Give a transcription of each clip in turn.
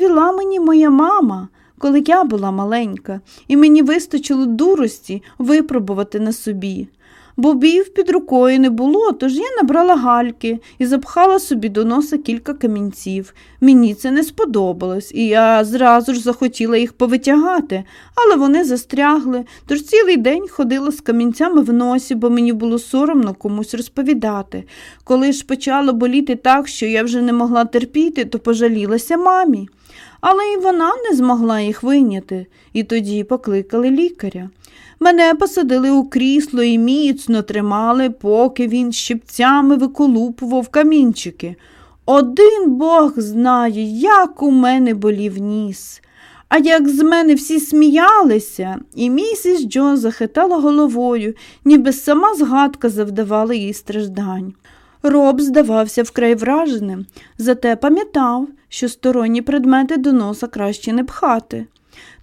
розповіла мені моя мама, коли я була маленька, і мені вистачило дурості випробувати на собі. Бобів під рукою не було, тож я набрала гальки і запхала собі до носа кілька камінців. Мені це не сподобалось, і я зразу ж захотіла їх повитягати, але вони застрягли, тож цілий день ходила з камінцями в носі, бо мені було соромно комусь розповідати. Коли ж почало боліти так, що я вже не могла терпіти, то пожалілася мамі. Але і вона не змогла їх вийняти, і тоді покликали лікаря. Мене посадили у крісло і міцно тримали, поки він щипцями виколупував камінчики. Один бог знає, як у мене болів ніс. А як з мене всі сміялися, і місіс Джон захитала головою, ніби сама згадка завдавала їй страждань. Роб здавався вкрай враженим, зате пам'ятав, що сторонні предмети до носа краще не пхати.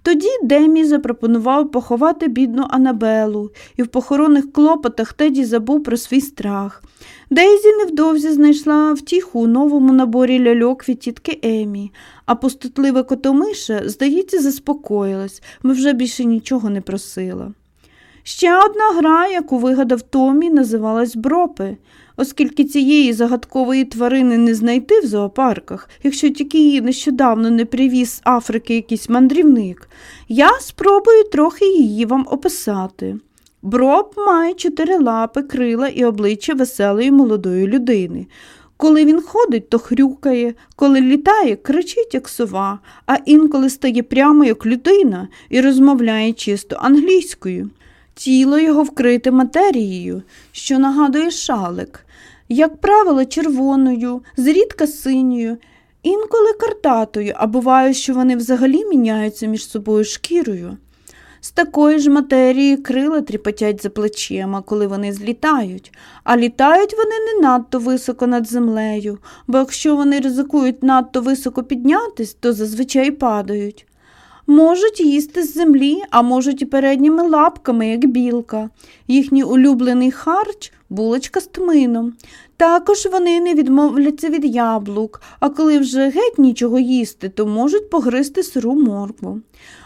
Тоді Демі запропонував поховати бідну Анабелу, і в похоронних клопотах Теді забув про свій страх. Дейзі невдовзі знайшла втіху у новому наборі ляльок від тітки Емі, а пустотлива котомиша, здається, заспокоїлась, бо вже більше нічого не просила. Ще одна гра, яку вигадав Томі, називалась Бропи оскільки цієї загадкової тварини не знайти в зоопарках, якщо тільки її нещодавно не привіз з Африки якийсь мандрівник, я спробую трохи її вам описати. Броб має чотири лапи, крила і обличчя веселої молодої людини. Коли він ходить, то хрюкає, коли літає, кричить, як сова, а інколи стає прямо як людина і розмовляє чисто англійською. Тіло його вкрите матерією, що нагадує шалик як правило, червоною, зрідка синьою, інколи картатою, а буває, що вони взагалі міняються між собою шкірою. З такої ж матерії крила тріпотять за плечима, коли вони злітають, а літають вони не надто високо над землею, бо якщо вони ризикують надто високо піднятись, то зазвичай падають. Можуть їсти з землі, а можуть і передніми лапками, як білка. Їхній улюблений харч булочка з тмином. Також вони не відмовляться від яблук, а коли вже геть нічого їсти, то можуть погризти сиру моркву.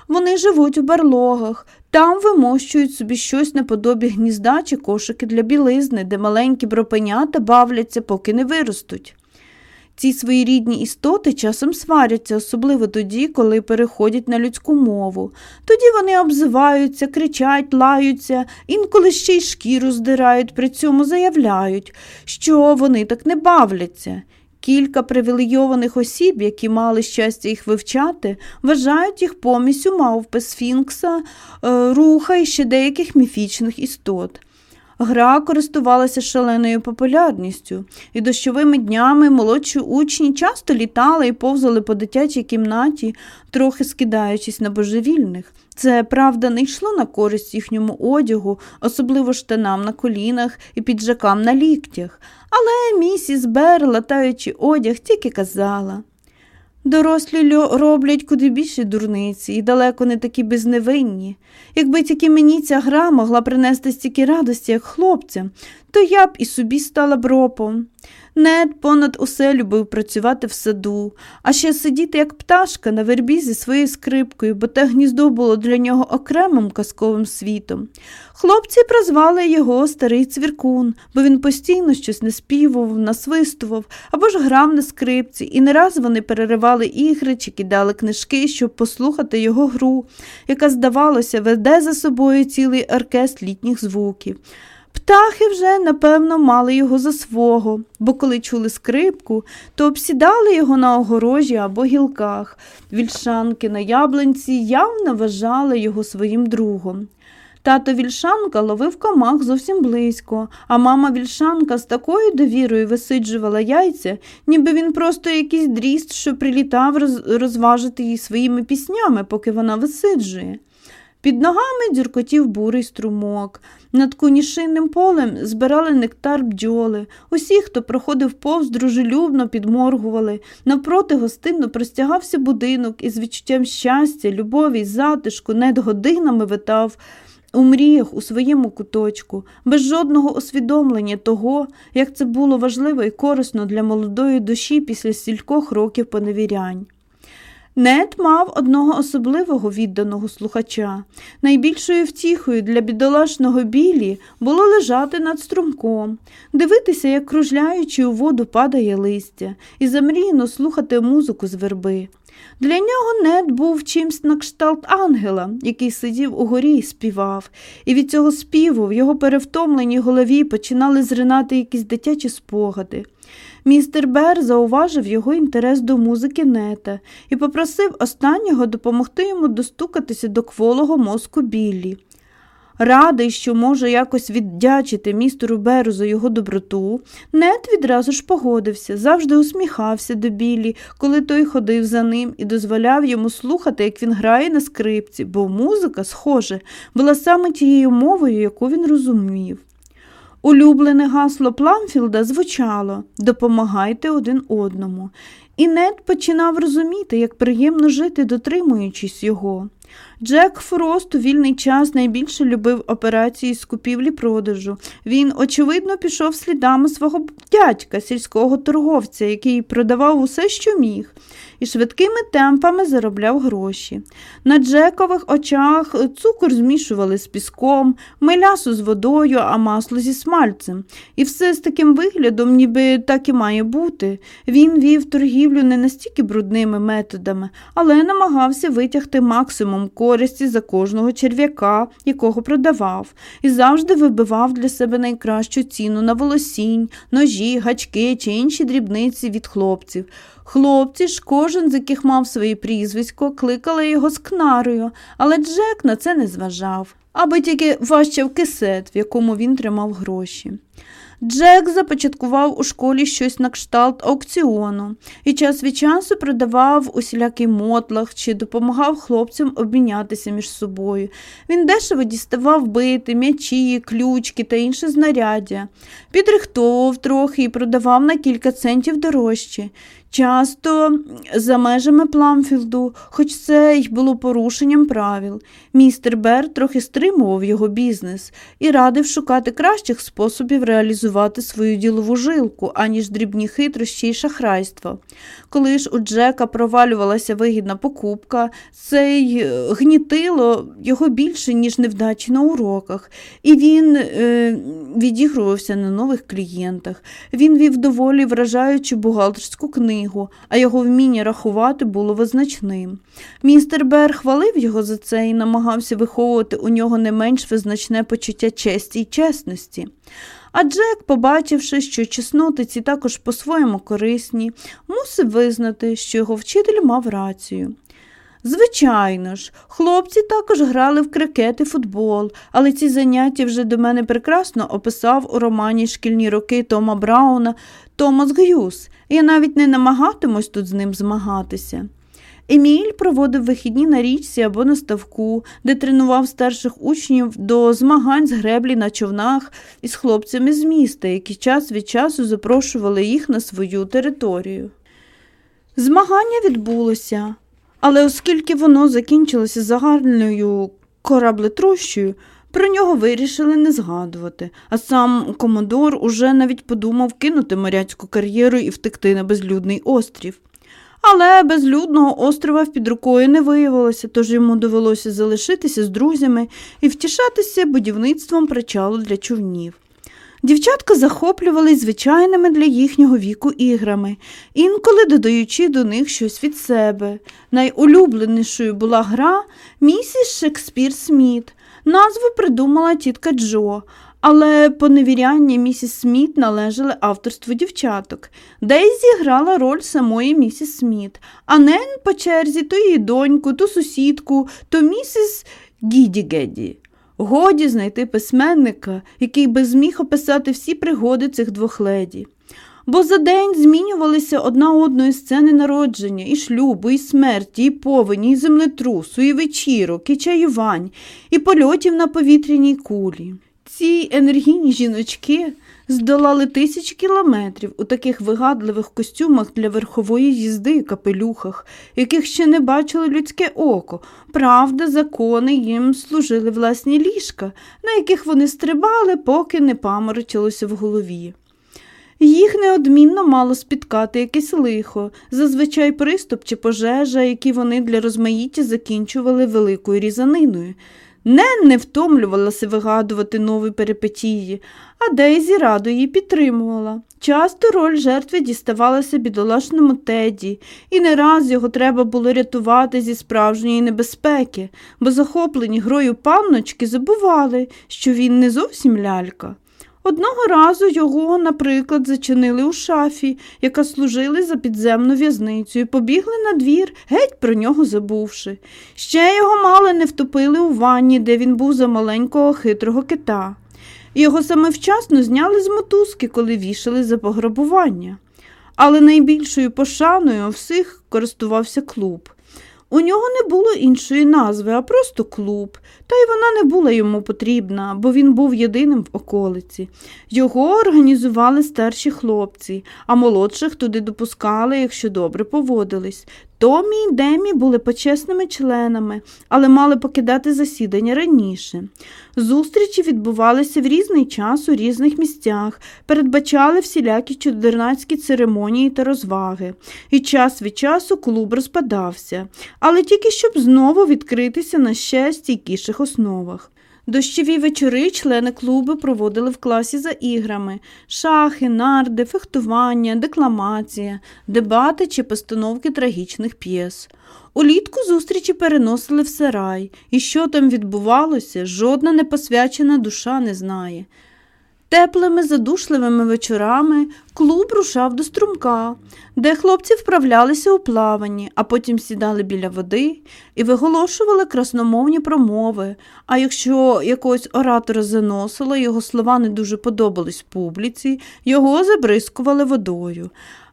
Вони живуть у барлогах, там вимощують собі щось наподобі гнізда чи кошики для білизни, де маленькі бропенята бавляться, поки не виростуть. Ці своєрідні істоти часом сваряться, особливо тоді, коли переходять на людську мову. Тоді вони обзиваються, кричать, лаються, інколи ще й шкіру здирають, при цьому заявляють, що вони так не бавляться. Кілька привілейованих осіб, які мали щастя їх вивчати, вважають їх помісю мавпи сфінкса, е, руха і ще деяких міфічних істот. Гра користувалася шаленою популярністю, і дощовими днями молодші учні часто літали і повзали по дитячій кімнаті, трохи скидаючись на божевільних. Це, правда, не йшло на користь їхньому одягу, особливо штанам на колінах і піджакам на ліктях. Але місіс Бер, латаючи одяг, тільки казала Дорослі роблять куди більше дурниці і далеко не такі безневинні. Якби тільки мені ця гра могла принести стільки радості, як хлопцям, то я б і собі стала бропом. Нед понад усе любив працювати в саду, а ще сидіти, як пташка, на вербі зі своєю скрипкою, бо те гніздо було для нього окремим казковим світом. Хлопці прозвали його старий цвіркун, бо він постійно щось наспівував, насвистував або ж грав на скрипці, і не раз вони переривали ігри чи кидали книжки, щоб послухати його гру, яка, здавалося, веде за собою цілий оркестр літніх звуків. Птахи вже, напевно, мали його за свого, бо коли чули скрипку, то обсідали його на огорожі або гілках. Вільшанки на яблунці явно вважали його своїм другом. Тато вільшанка ловив комах зовсім близько, а мама вільшанка з такою довірою висиджувала яйця, ніби він просто якийсь дріст, що прилітав розважити її своїми піснями, поки вона висиджує. Під ногами дзюркотів бурий струмок. Над конішинним полем збирали нектар бджоли. Усі, хто проходив повз, дружелюбно підморгували. Навпроти гостинно простягався будинок із відчуттям щастя, любові, затишку, нед годинами витав. У мріях у своєму куточку, без жодного усвідомлення того, як це було важливо і корисно для молодої душі після стількох років поневірянь. Нед мав одного особливого відданого слухача. Найбільшою втіхою для бідолашного білі було лежати над струмком, дивитися, як кружляючи у воду падає листя, і замрійно слухати музику з верби. Для нього Нед був чимсь на кшталт ангела, який сидів у горі і співав, і від цього співу в його перевтомленій голові починали зринати якісь дитячі спогади. Містер Бер зауважив його інтерес до музики нета і попросив останнього допомогти йому достукатися до кволого мозку Біллі. Радий, що може якось віддячити містеру Беру за його доброту, нет відразу ж погодився, завжди усміхався до Біллі, коли той ходив за ним і дозволяв йому слухати, як він грає на скрипці, бо музика, схоже, була саме тією мовою, яку він розумів. Улюблене гасло Пламфілда звучало Допомагайте один одному. І Нед починав розуміти, як приємно жити, дотримуючись його. Джек Фрост у вільний час найбільше любив операції з купівлі продажу. Він, очевидно, пішов слідами свого дядька, сільського торговця, який продавав усе, що міг і швидкими темпами заробляв гроші. На Джекових очах цукор змішували з піском, милясу з водою, а масло зі смальцем. І все з таким виглядом, ніби так і має бути. Він вів торгівлю не настільки брудними методами, але намагався витягти максимум користі за кожного черв'яка, якого продавав, і завжди вибивав для себе найкращу ціну на волосінь, ножі, гачки чи інші дрібниці від хлопців. Хлопці ж, кожен з яких мав своє прізвисько, кликали його з кнарою, але Джек на це не зважав, аби тільки ващав кисет, в якому він тримав гроші. Джек започаткував у школі щось на кшталт аукціону і час від часу продавав усілякий мотлах чи допомагав хлопцям обмінятися між собою. Він дешево діставав бити, м'ячі, ключки та інше знаряддя, підрихтовував трохи і продавав на кілька центів дорожче. Часто за межами Пламфілду, хоч це й було порушенням правил, містер Бер трохи стримував його бізнес і радив шукати кращих способів реалізувати свою ділову жилку, аніж дрібні хитрощі й шахрайство. Коли ж у Джека провалювалася вигідна покупка, це й е, гнітило його більше, ніж невдачі на уроках, і він е, відігрувався на нових клієнтах. Він вів доволі вражаючу бухгалтерську книгу, а його вміння рахувати було визначним. Містер Бер хвалив його за це і намагався виховувати у нього не менш визначне почуття честі й чесності. А Джек, побачивши, що чеснотиці також по-своєму корисні, мусив визнати, що його вчитель мав рацію. Звичайно ж, хлопці також грали в крикет і футбол, але ці заняття вже до мене прекрасно описав у романі Шкільні роки Тома Брауна Томас Гюс. Я навіть не намагатимусь тут з ним змагатися. Еміль проводив вихідні на річці або на ставку, де тренував старших учнів до змагань з греблі на човнах із хлопцями з міста, які час від часу запрошували їх на свою територію. Змагання відбулося, але оскільки воно закінчилося загальною кораблетрощою, про нього вирішили не згадувати, а сам Комодор уже навіть подумав кинути моряцьку кар'єру і втекти на безлюдний острів. Але безлюдного острова під рукою не виявилося, тож йому довелося залишитися з друзями і втішатися будівництвом причалу для човнів. Дівчатка захоплювались звичайними для їхнього віку іграми, інколи додаючи до них щось від себе. Найулюбленішою була гра місіс Шекспір Сміт. Назву придумала тітка Джо, але поневіряння місіс Сміт належали авторству дівчаток. Дейзі грала роль самої місіс Сміт, а Нен по черзі то її доньку, то сусідку, то місіс Гіді-Геді. Годі знайти письменника, який би зміг описати всі пригоди цих двох леді. Бо за день змінювалися одна одної сцени народження, і шлюбу, і смерті, і повені, і землетрусу, і вечірок, і чаювань, і польотів на повітряній кулі. Ці енергійні жіночки здолали тисячі кілометрів у таких вигадливих костюмах для верхової їзди і капелюхах, яких ще не бачило людське око. Правда, закони їм служили власні ліжка, на яких вони стрибали, поки не паморочилося в голові. Їх неодмінно мало спіткати якесь лихо, зазвичай приступ чи пожежа, які вони для розмаїття закінчували великою різаниною. Нен не втомлювалася вигадувати нові перипетії, а Дейзі радо її підтримувала. Часто роль жертви діставалася бідолашному теді, і не раз його треба було рятувати зі справжньої небезпеки, бо захоплені грою панночки забували, що він не зовсім лялька. Одного разу його, наприклад, зачинили у шафі, яка служила за підземну в'язницю, і побігли на двір, геть про нього забувши. Ще його мало не втопили у ванні, де він був за маленького хитрого кита. Його саме вчасно зняли з мотузки, коли вішали за пограбування. Але найбільшою пошаною всіх користувався клуб. У нього не було іншої назви, а просто клуб, та й вона не була йому потрібна, бо він був єдиним в околиці. Його організували старші хлопці, а молодших туди допускали, якщо добре поводились. Томі і Демі були почесними членами, але мали покидати засідання раніше. Зустрічі відбувалися в різний час у різних місцях, передбачали всілякі чудернацькі церемонії та розваги, і час від часу клуб розпадався, але тільки щоб знову відкритися на ще стійкіших основах. Дощові вечори члени клубу проводили в класі за іграми шахи, нарди, фехтування, декламація, дебати чи постановки трагічних п'єс. Улітку зустрічі переносили в сарай, і що там відбувалося, жодна непосвячена душа не знає. Теплими задушливими вечорами клуб рушав до струмка, де хлопці вправлялися у плаванні, а потім сідали біля води і виголошували красномовні промови. А якщо якогось оратора заносило, його слова не дуже подобались публіці, його забризкували водою.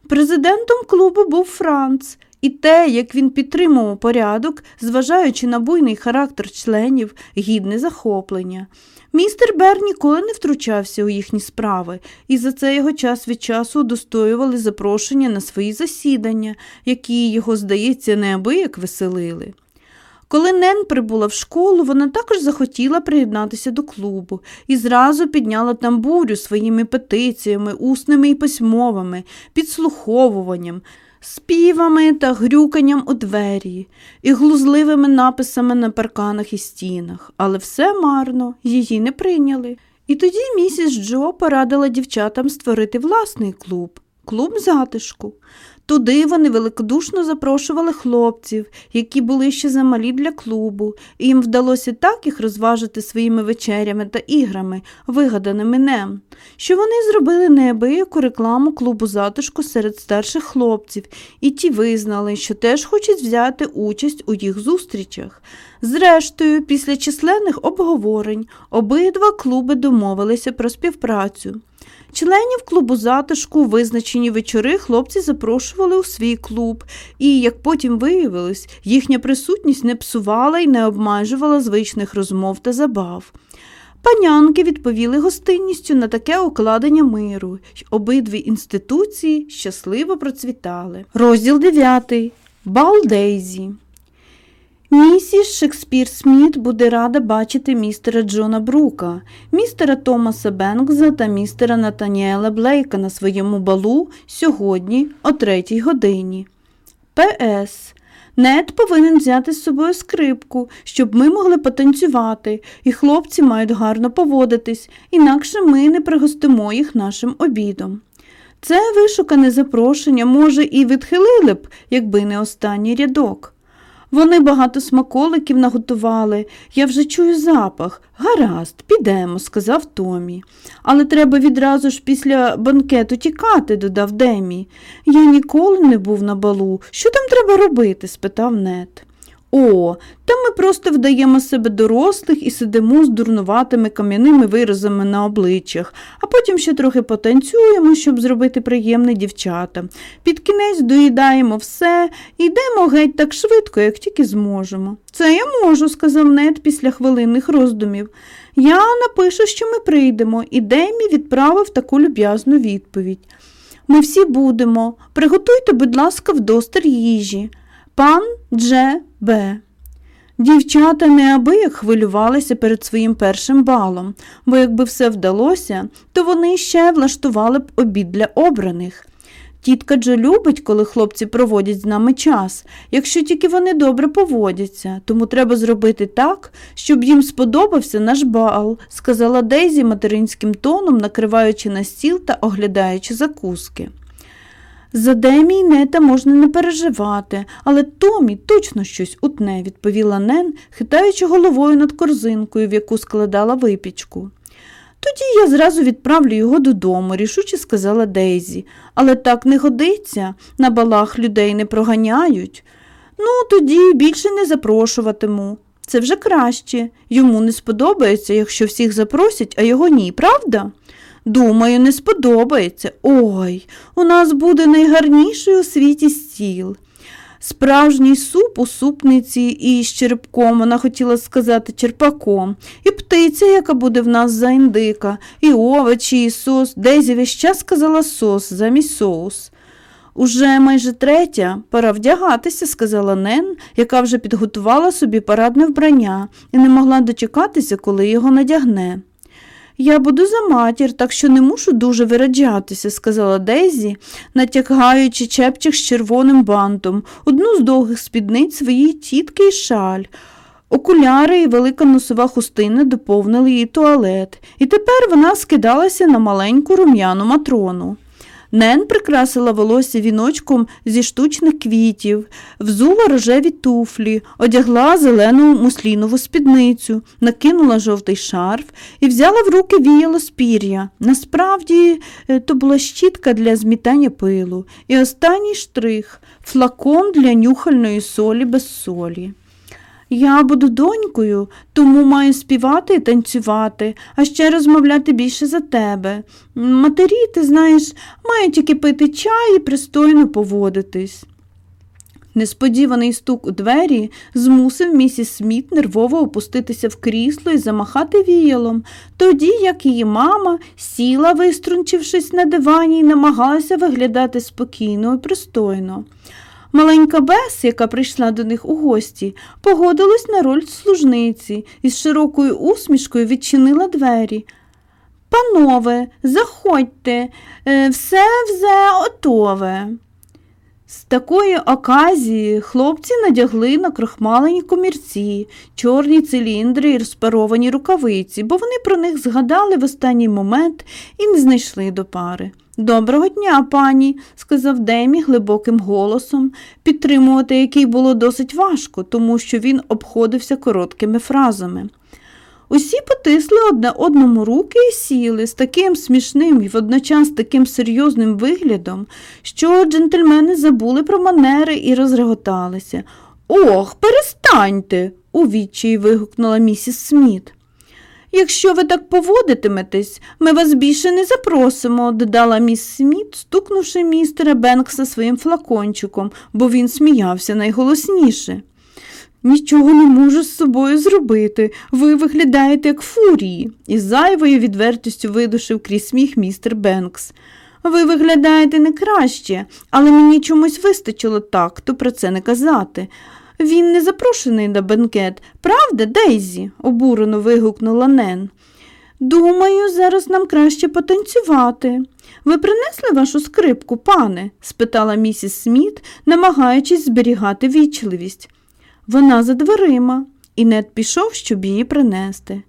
Президентом клубу був Франц. І те, як він підтримував порядок, зважаючи на буйний характер членів, гідне захоплення. Містер Бер ніколи не втручався у їхні справи, і за це його час від часу удостоювали запрошення на свої засідання, які його, здається, неабияк веселили. Коли Нен прибула в школу, вона також захотіла приєднатися до клубу і зразу підняла там бурю своїми петиціями, усними і письмовими, підслуховуванням співами та грюканням у двері і глузливими написами на парканах і стінах, але все марно, її не прийняли. І тоді місіс Джо порадила дівчатам створити власний клуб клуб затишку. Туди вони великодушно запрошували хлопців, які були ще замалі для клубу, і їм вдалося так їх розважити своїми вечерями та іграми, вигаданими нем, що вони зробили неабияку рекламу клубу затишку серед старших хлопців, і ті визнали, що теж хочуть взяти участь у їх зустрічах. Зрештою, після численних обговорень обидва клуби домовилися про співпрацю. Членів клубу затишку визначені вечори хлопці запрошували у свій клуб, і, як потім виявилось, їхня присутність не псувала і не обмежувала звичних розмов та забав. Панянки відповіли гостинністю на таке укладення миру, й обидві інституції щасливо процвітали. Розділ 9. Бал Дейзі Місіс Шекспір Сміт буде рада бачити містера Джона Брука, містера Томаса Бенкза та містера Натаніела Блейка на своєму балу сьогодні о третій годині. П.С. Нед повинен взяти з собою скрипку, щоб ми могли потанцювати, і хлопці мають гарно поводитись, інакше ми не пригостимо їх нашим обідом. Це вишукане запрошення, може, і відхилили б, якби не останній рядок. Вони багато смаколиків наготували. Я вже чую запах. Гаразд, підемо, сказав Томі. Але треба відразу ж після банкету тікати, додав Демі. Я ніколи не був на балу. Що там треба робити? спитав Нет. О, та ми просто вдаємо себе дорослих і сидимо з дурнуватими кам'яними виразами на обличчях, а потім ще трохи потанцюємо, щоб зробити приємне дівчатам. Під кінець доїдаємо все йдемо геть так швидко, як тільки зможемо. Це я можу, сказав Нед після хвилинних роздумів. Я напишу, що ми прийдемо, і Демі відправив таку люб'язну відповідь. Ми всі будемо. Приготуйте, будь ласка, вдостер їжі. Пан Дже Б. Дівчата неабияк хвилювалися перед своїм першим балом, бо якби все вдалося, то вони ще влаштували б обід для обраних. Тітка Джо любить, коли хлопці проводять з нами час, якщо тільки вони добре поводяться, тому треба зробити так, щоб їм сподобався наш бал, сказала Дейзі материнським тоном, накриваючи на стіл та оглядаючи закуски. За Демі й нета можна не переживати, але Томі точно щось утне, відповіла Нен, хитаючи головою над корзинкою, в яку складала випічку. Тоді я зразу відправлю його додому, рішуче сказала Дейзі, але так не годиться, на балах людей не проганяють. Ну, тоді більше не запрошуватиму. Це вже краще. Йому не сподобається, якщо всіх запросять, а його ні, правда? Думаю, не сподобається. Ой, у нас буде найгарніший у світі стіл. Справжній суп у супниці і з черепком, вона хотіла сказати черпаком, і птиця, яка буде в нас за індика, і овочі, і сос. Дезі весь час сказала сос замість соус. Уже майже третя, пора вдягатися, сказала Нен, яка вже підготувала собі парадне вбрання і не могла дочекатися, коли його надягне. Я буду за матір, так що не мушу дуже вираджатися, сказала Дезі, натягаючи чепчик з червоним бантом, одну з довгих спідниць своїй тітки і шаль. Окуляри і велика носова хустина доповнили її туалет, і тепер вона скидалася на маленьку рум'яну матрону. Нен прикрасила волосся віночком зі штучних квітів, взула рожеві туфлі, одягла зелену муслінову спідницю, накинула жовтий шарф і взяла в руки віяло з пір'я. Насправді е, то була щітка для змітання пилу. І останній штрих флакон для нюхальної солі без солі. Я буду донькою, тому маю співати і танцювати, а ще розмовляти більше за тебе. Матері, ти знаєш, мають тільки пити чай і пристойно поводитись. Несподіваний стук у двері змусив місіс Сміт нервово опуститися в крісло і замахати віялом, тоді як її мама сіла, виструнчившись на дивані, і намагалася виглядати спокійно і пристойно. Маленька Бес, яка прийшла до них у гості, погодилась на роль служниці і з широкою усмішкою відчинила двері. Панове, заходьте, е, все вже готове. З такої оказії хлопці надягли на крохмалені комірці, чорні циліндри і розпаровані рукавиці, бо вони про них згадали в останній момент і не знайшли до пари. Доброго дня, пані, сказав Демі глибоким голосом, підтримувати який було досить важко, тому що він обходився короткими фразами. Усі потисли одне одному руки і сіли з таким смішним і водночас таким серйозним виглядом, що джентльмени забули про манери і розреготалися. Ох, перестаньте, у відчаї вигукнула місіс Сміт. Якщо ви так поводитиметесь, ми вас більше не запросимо, додала міс Сміт, стукнувши містера Бенкса своїм флакончиком, бо він сміявся найголосніше. Нічого не можу з собою зробити. Ви виглядаєте як фурії, із зайвою відвертістю видушив крізь сміх містер Бенкс. Ви виглядаєте не краще, але мені чомусь вистачило такту про це не казати. Він не запрошений на бенкет, правда, Дейзі? обурено вигукнула Нен. Думаю, зараз нам краще потанцювати. Ви принесли вашу скрипку, пане? спитала місіс Сміт, намагаючись зберігати вічливість. Вона за дверима, і Нед пішов, щоб її принести.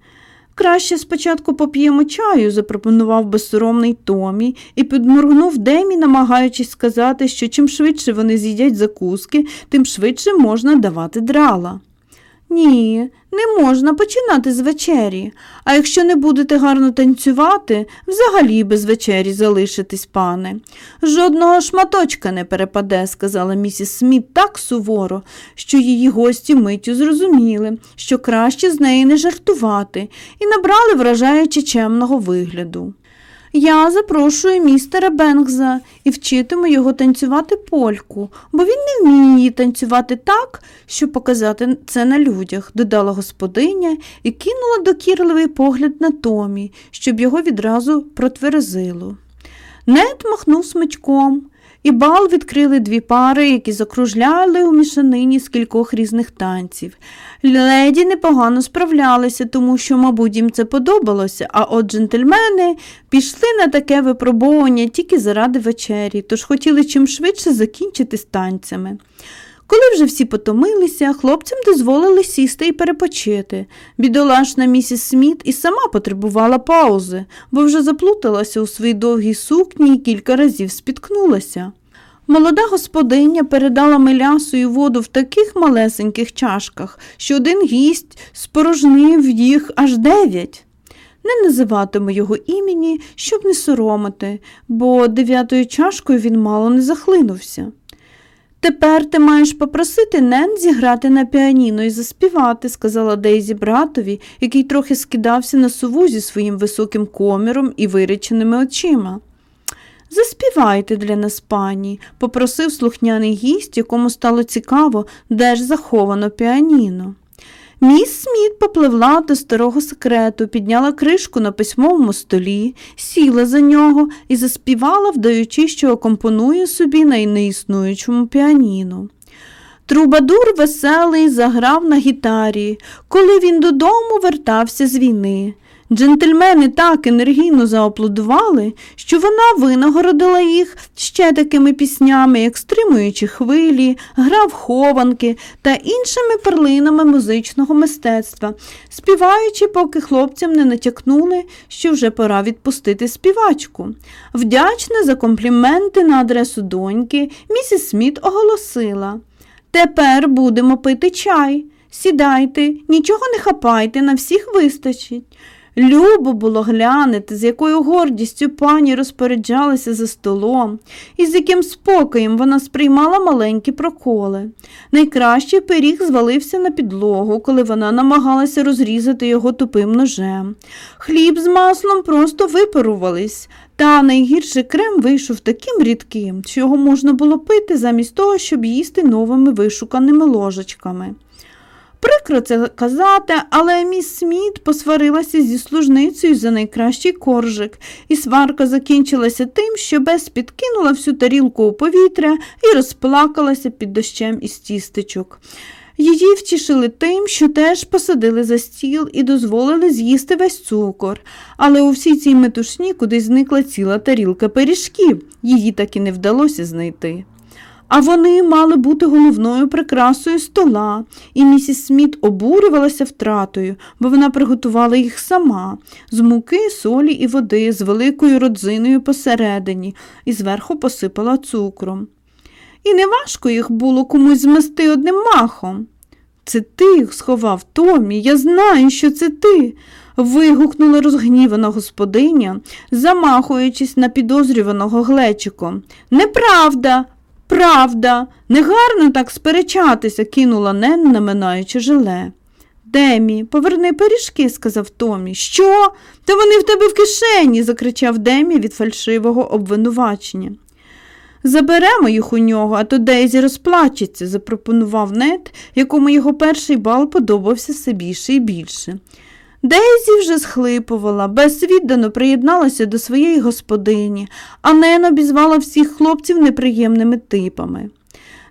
Краще спочатку поп'ємо чаю, запропонував безсоромний Томі і підморгнув Демі, намагаючись сказати, що чим швидше вони з'їдять закуски, тим швидше можна давати драла. Ні, не можна починати з вечері, а якщо не будете гарно танцювати, взагалі без вечері залишитись, пане. Жодного шматочка не перепаде, сказала місіс Сміт так суворо, що її гості миттю зрозуміли, що краще з неї не жартувати, і набрали вражаючи чемного вигляду. Я запрошую містера Бенгза і вчитиму його танцювати польку, бо він не вміє її танцювати так, щоб показати це на людях, додала господиня і кинула докірливий погляд на Томі, щоб його відразу протверзило. Нед махнув смичком, і бал відкрили дві пари, які закружляли у мішанині з кількох різних танців. Леді непогано справлялися, тому що, мабуть, їм це подобалося, а от джентльмени пішли на таке випробовування тільки заради вечері, тож хотіли чим швидше закінчити з танцями. Коли вже всі потомилися, хлопцям дозволили сісти і перепочити. Бідолашна місіс Сміт і сама потребувала паузи, бо вже заплуталася у своїй довгій сукні і кілька разів спіткнулася. Молода господиня передала мелясу і воду в таких малесеньких чашках, що один гість спорожнив їх аж дев'ять. Не називатиму його імені, щоб не соромити, бо дев'ятою чашкою він мало не захлинувся. Тепер ти маєш попросити Нен зіграти на піаніно і заспівати, сказала Дейзі братові, який трохи скидався на сову зі своїм високим коміром і виреченими очима. Заспівайте для нас, пані, попросив слухняний гість, якому стало цікаво, де ж заховано піаніно. Міс Сміт попливла до старого секрету, підняла кришку на письмовому столі, сіла за нього і заспівала, вдаючи, що окомпонує собі на неіснуючому піаніно. Трубадур веселий заграв на гітарі, коли він додому вертався з війни. Джентльмени так енергійно зааплодували, що вона винагородила їх ще такими піснями, як стримуючи хвилі, грав хованки та іншими перлинами музичного мистецтва, співаючи, поки хлопцям не натякнули, що вже пора відпустити співачку. Вдячна за компліменти на адресу доньки, місіс Сміт оголосила Тепер будемо пити чай. Сідайте, нічого не хапайте, на всіх вистачить. Любо було глянути, з якою гордістю пані розпоряджалася за столом, і з яким спокоєм вона сприймала маленькі проколи. Найкращий пиріг звалився на підлогу, коли вона намагалася розрізати його тупим ножем. Хліб з маслом просто випарувались, та найгірший крем вийшов таким рідким, що його можна було пити замість того, щоб їсти новими вишуканими ложечками. Прикро це казати, але міс Сміт посварилася зі служницею за найкращий коржик, і сварка закінчилася тим, що Бес підкинула всю тарілку у повітря і розплакалася під дощем із тістечок. Її втішили тим, що теж посадили за стіл і дозволили з'їсти весь цукор, але у всій цій метушні кудись зникла ціла тарілка пиріжків, її так і не вдалося знайти. А вони мали бути головною прикрасою стола, і місіс Сміт обурювалася втратою, бо вона приготувала їх сама з муки, солі і води, з великою родзиною посередині і зверху посипала цукром. І неважко їх було комусь змести одним махом. Це ти їх сховав, Томі, я знаю, що це ти. вигукнула розгнівана господиня, замахуючись на підозрюваного глечиком. Неправда, Правда, негарно так сперечатися, кинула Нен, наминаючи желе. Демі, поверни пиріжки, сказав Томі. Що? Та вони в тебе в кишені, закричав Демі від фальшивого обвинувачення. Заберемо їх у нього, а то Дейзі розплачеться, запропонував Нет, якому його перший бал подобався все більше і більше. Дейзі вже схлипувала, безвіддано приєдналася до своєї господині, а Нен обізвала всіх хлопців неприємними типами.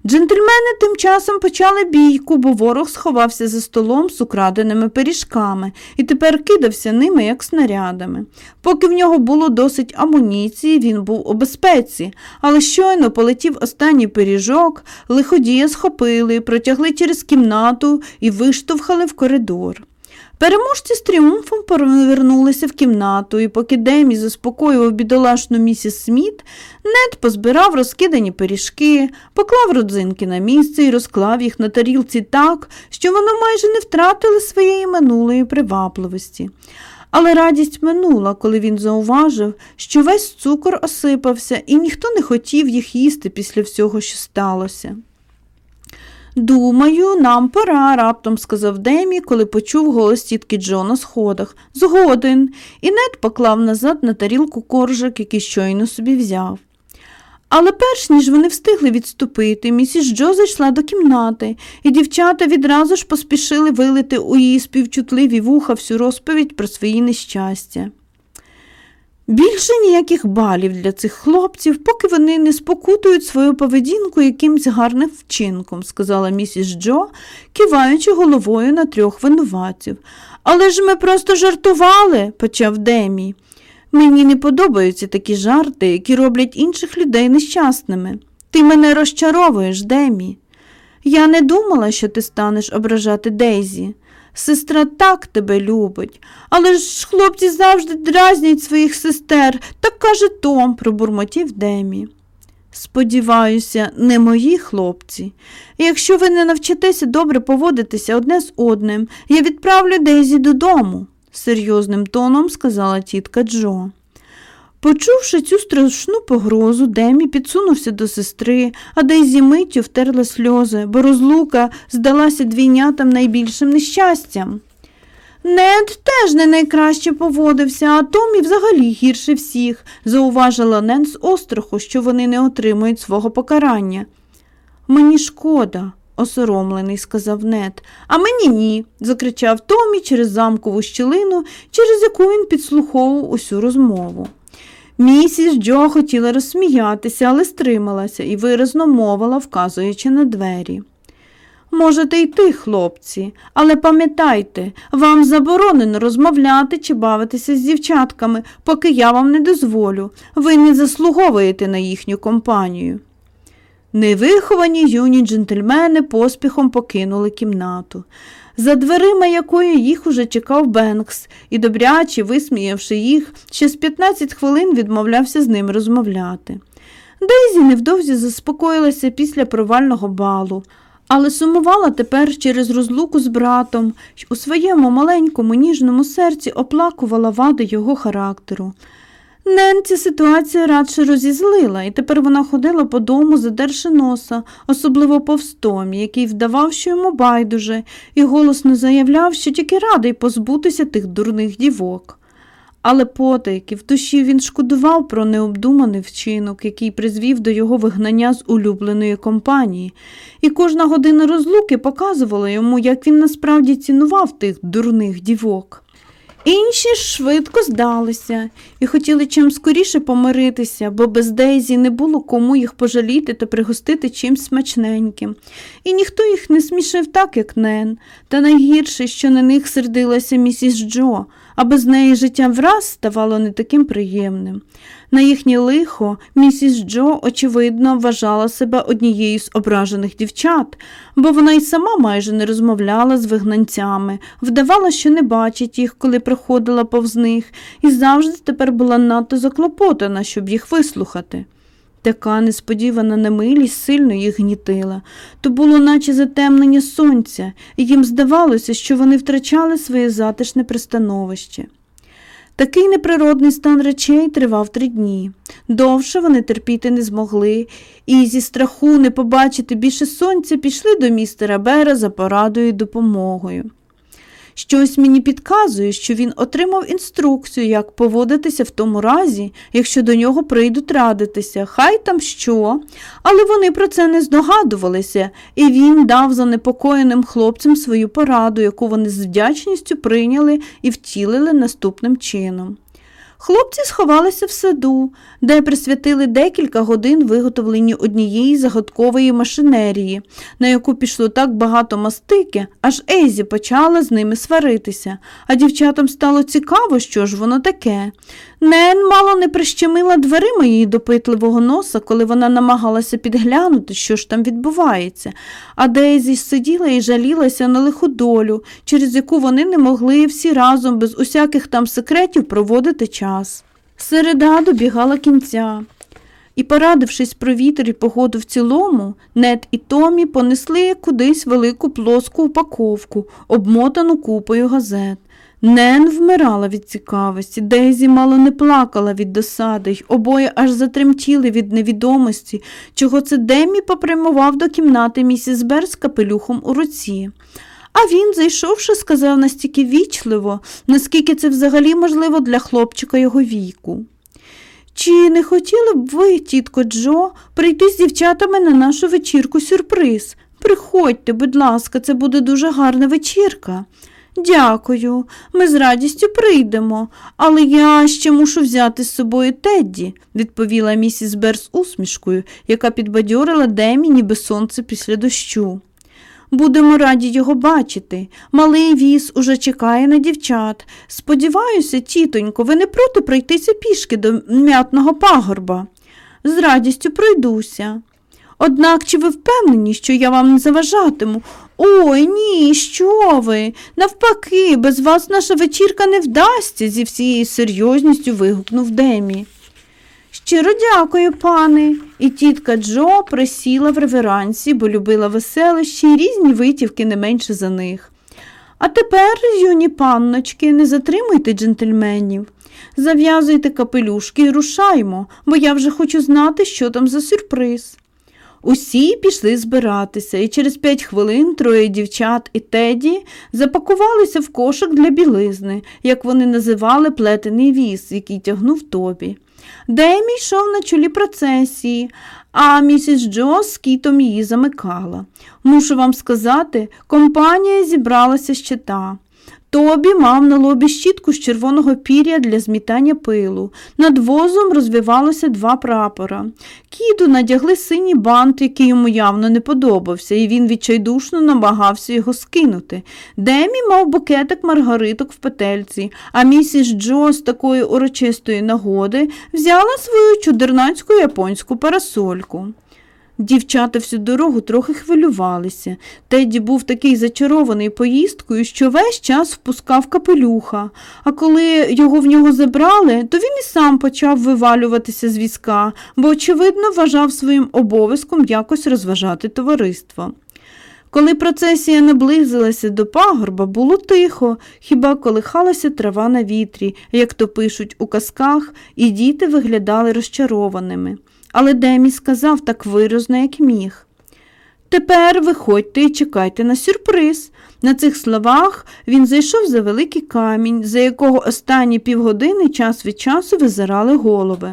Джентльмени тим часом почали бійку, бо ворог сховався за столом з украденими пиріжками і тепер кидався ними, як снарядами. Поки в нього було досить амуніції, він був у безпеці, але щойно полетів останній пиріжок, лиходія схопили, протягли через кімнату і виштовхали в коридор. Переможці з тріумфом повернулися в кімнату, і поки Демі заспокоював бідолашну місіс Сміт, нед позбирав розкидані пиріжки, поклав родзинки на місце і розклав їх на тарілці так, що вони майже не втратили своєї минулої привабливості. Але радість минула, коли він зауважив, що весь цукор осипався, і ніхто не хотів їх їсти після всього, що сталося. Думаю, нам пора, раптом сказав Демі, коли почув голос тітки Джо на сходах. Згоден. І нед поклав назад на тарілку коржик, який щойно собі взяв. Але перш ніж вони встигли відступити, місіс Джо зайшла до кімнати, і дівчата відразу ж поспішили вилити у її співчутливі вуха всю розповідь про свої нещастя. Більше ніяких балів для цих хлопців, поки вони не спокутують свою поведінку якимсь гарним вчинком, сказала місіс Джо, киваючи головою на трьох винуватців. Але ж ми просто жартували, почав Демі. Мені не подобаються такі жарти, які роблять інших людей нещасними. Ти мене розчаровуєш, Демі. Я не думала, що ти станеш ображати Дейзі. Сестра так тебе любить, але ж хлопці завжди дразнять своїх сестер, так каже Том, пробурмотів Демі. Сподіваюся, не мої хлопці. Якщо ви не навчитеся добре поводитися одне з одним, я відправлю Дейзі додому, серйозним тоном сказала тітка Джо. Почувши цю страшну погрозу, Демі підсунувся до сестри, а Дейзі миттю втерла сльози, бо розлука здалася двійнятам найбільшим нещастям. Нед теж не найкраще поводився, а Томі взагалі гірше всіх, зауважила Нен з остраху, що вони не отримують свого покарання. Мені шкода, осоромлений, сказав Нед. А мені ні, закричав Томі через замкову щілину, через яку він підслуховував усю розмову. Місіс Джо хотіла розсміятися, але стрималася і виразно мовила, вказуючи на двері. Можете йти, хлопці, але пам'ятайте, вам заборонено розмовляти чи бавитися з дівчатками, поки я вам не дозволю. Ви не заслуговуєте на їхню компанію. Невиховані юні джентльмени поспіхом покинули кімнату за дверима якої їх уже чекав Бенкс і, добряче, висміявши їх, ще з 15 хвилин відмовлявся з ним розмовляти. Дейзі невдовзі заспокоїлася після провального балу, але сумувала тепер через розлуку з братом, у своєму маленькому ніжному серці оплакувала вади його характеру. Ненці ситуація радше розізлила, і тепер вона ходила по дому, задерши носа, особливо повстомі, який вдавав, що йому байдуже, і голосно заявляв, що тільки радий позбутися тих дурних дівок. Але потайки в душі він шкодував про необдуманий вчинок, який призвів до його вигнання з улюбленої компанії, і кожна година розлуки показувала йому, як він насправді цінував тих дурних дівок. Інші швидко здалися і хотіли чим скоріше помиритися, бо без Дейзі не було кому їх пожаліти та пригостити чимсь смачненьким. І ніхто їх не смішив так, як Нен, та найгірше, що на них сердилася місіс Джо, а без неї життя враз ставало не таким приємним. На їхнє лихо місіс Джо, очевидно, вважала себе однією з ображених дівчат, бо вона й сама майже не розмовляла з вигнанцями, вдавала, що не бачить їх, коли приходила повз них, і завжди тепер була надто заклопотана, щоб їх вислухати. Така несподівана немилість сильно їх гнітила, то було, наче затемнення сонця, і їм здавалося, що вони втрачали своє затишне пристановище. Такий неприродний стан речей тривав три дні. Довше вони терпіти не змогли, і зі страху не побачити більше сонця пішли до містера Бера за порадою і допомогою. Щось мені підказує, що він отримав інструкцію, як поводитися в тому разі, якщо до нього прийдуть радитися, хай там що, але вони про це не здогадувалися, і він дав занепокоєним хлопцям свою пораду, яку вони з вдячністю прийняли і втілили наступним чином. Хлопці сховалися в саду, де присвятили декілька годин виготовленню однієї загадкової машинерії, на яку пішло так багато мастики, аж Ейзі почала з ними сваритися, а дівчатам стало цікаво, що ж воно таке. Нен мало не прищемила дверима її допитливого носа, коли вона намагалася підглянути, що ж там відбувається, а Дейзі сиділа і жалілася на лиху долю, через яку вони не могли всі разом без усяких там секретів проводити час. Середа добігала кінця. І, порадившись про вітер і погоду в цілому, Нет і Томі понесли кудись велику плоску упаковку, обмотану купою газет. Нен вмирала від цікавості, Дейзі мало не плакала від досади, й обоє аж затремтіли від невідомості, чого це Демі попрямував до кімнати місіс Бер з капелюхом у руці. А він, зайшовши, сказав настільки вічливо, наскільки це взагалі можливо для хлопчика його віку. Чи не хотіли б ви, тітко Джо, прийти з дівчатами на нашу вечірку сюрприз? Приходьте, будь ласка, це буде дуже гарна вечірка. Дякую, ми з радістю прийдемо, але я ще мушу взяти з собою Тедді, відповіла місіс Бер з усмішкою, яка підбадьорила Демі, ніби сонце після дощу. Будемо раді його бачити. Малий віз уже чекає на дівчат. Сподіваюся, тітонько, ви не проти пройтися пішки до м'ятного пагорба. З радістю пройдуся. Однак чи ви впевнені, що я вам не заважатиму? Ой ні, що ви? Навпаки, без вас наша вечірка не вдасться, зі всією серйозністю вигукнув Демі. Щиро дякую, пане. І тітка Джо присіла в реверансі, бо любила веселищі й різні витівки не менше за них. А тепер, юні панночки, не затримуйте джентльменів. Зав'язуйте капелюшки і рушаймо, бо я вже хочу знати, що там за сюрприз. Усі пішли збиратися, і через п'ять хвилин троє дівчат і теді запакувалися в кошик для білизни, як вони називали плетений віз, який тягнув тобі. Демі йшов на чолі процесії, а місіс Джо з кітом її замикала. Мушу вам сказати, компанія зібралася з чита. Тобі мав на лобі щітку з червоного пір'я для змітання пилу. Над возом розвивалося два прапора. Кіду надягли синій бант, який йому явно не подобався, і він відчайдушно намагався його скинути. Демі мав букетик маргариток в петельці, а місіс Джо з такої урочистої нагоди взяла свою чудернацьку японську парасольку. Дівчата всю дорогу трохи хвилювалися. Теді був такий зачарований поїздкою, що весь час впускав капелюха, а коли його в нього забрали, то він і сам почав вивалюватися з візка, бо, очевидно, вважав своїм обов'язком якось розважати товариство. Коли процесія наблизилася до пагорба, було тихо, хіба колихалася трава на вітрі, як то пишуть у казках, і діти виглядали розчарованими але Демі сказав так виразно, як міг. Тепер виходьте і чекайте на сюрприз. На цих словах він зайшов за великий камінь, за якого останні півгодини час від часу визирали голови.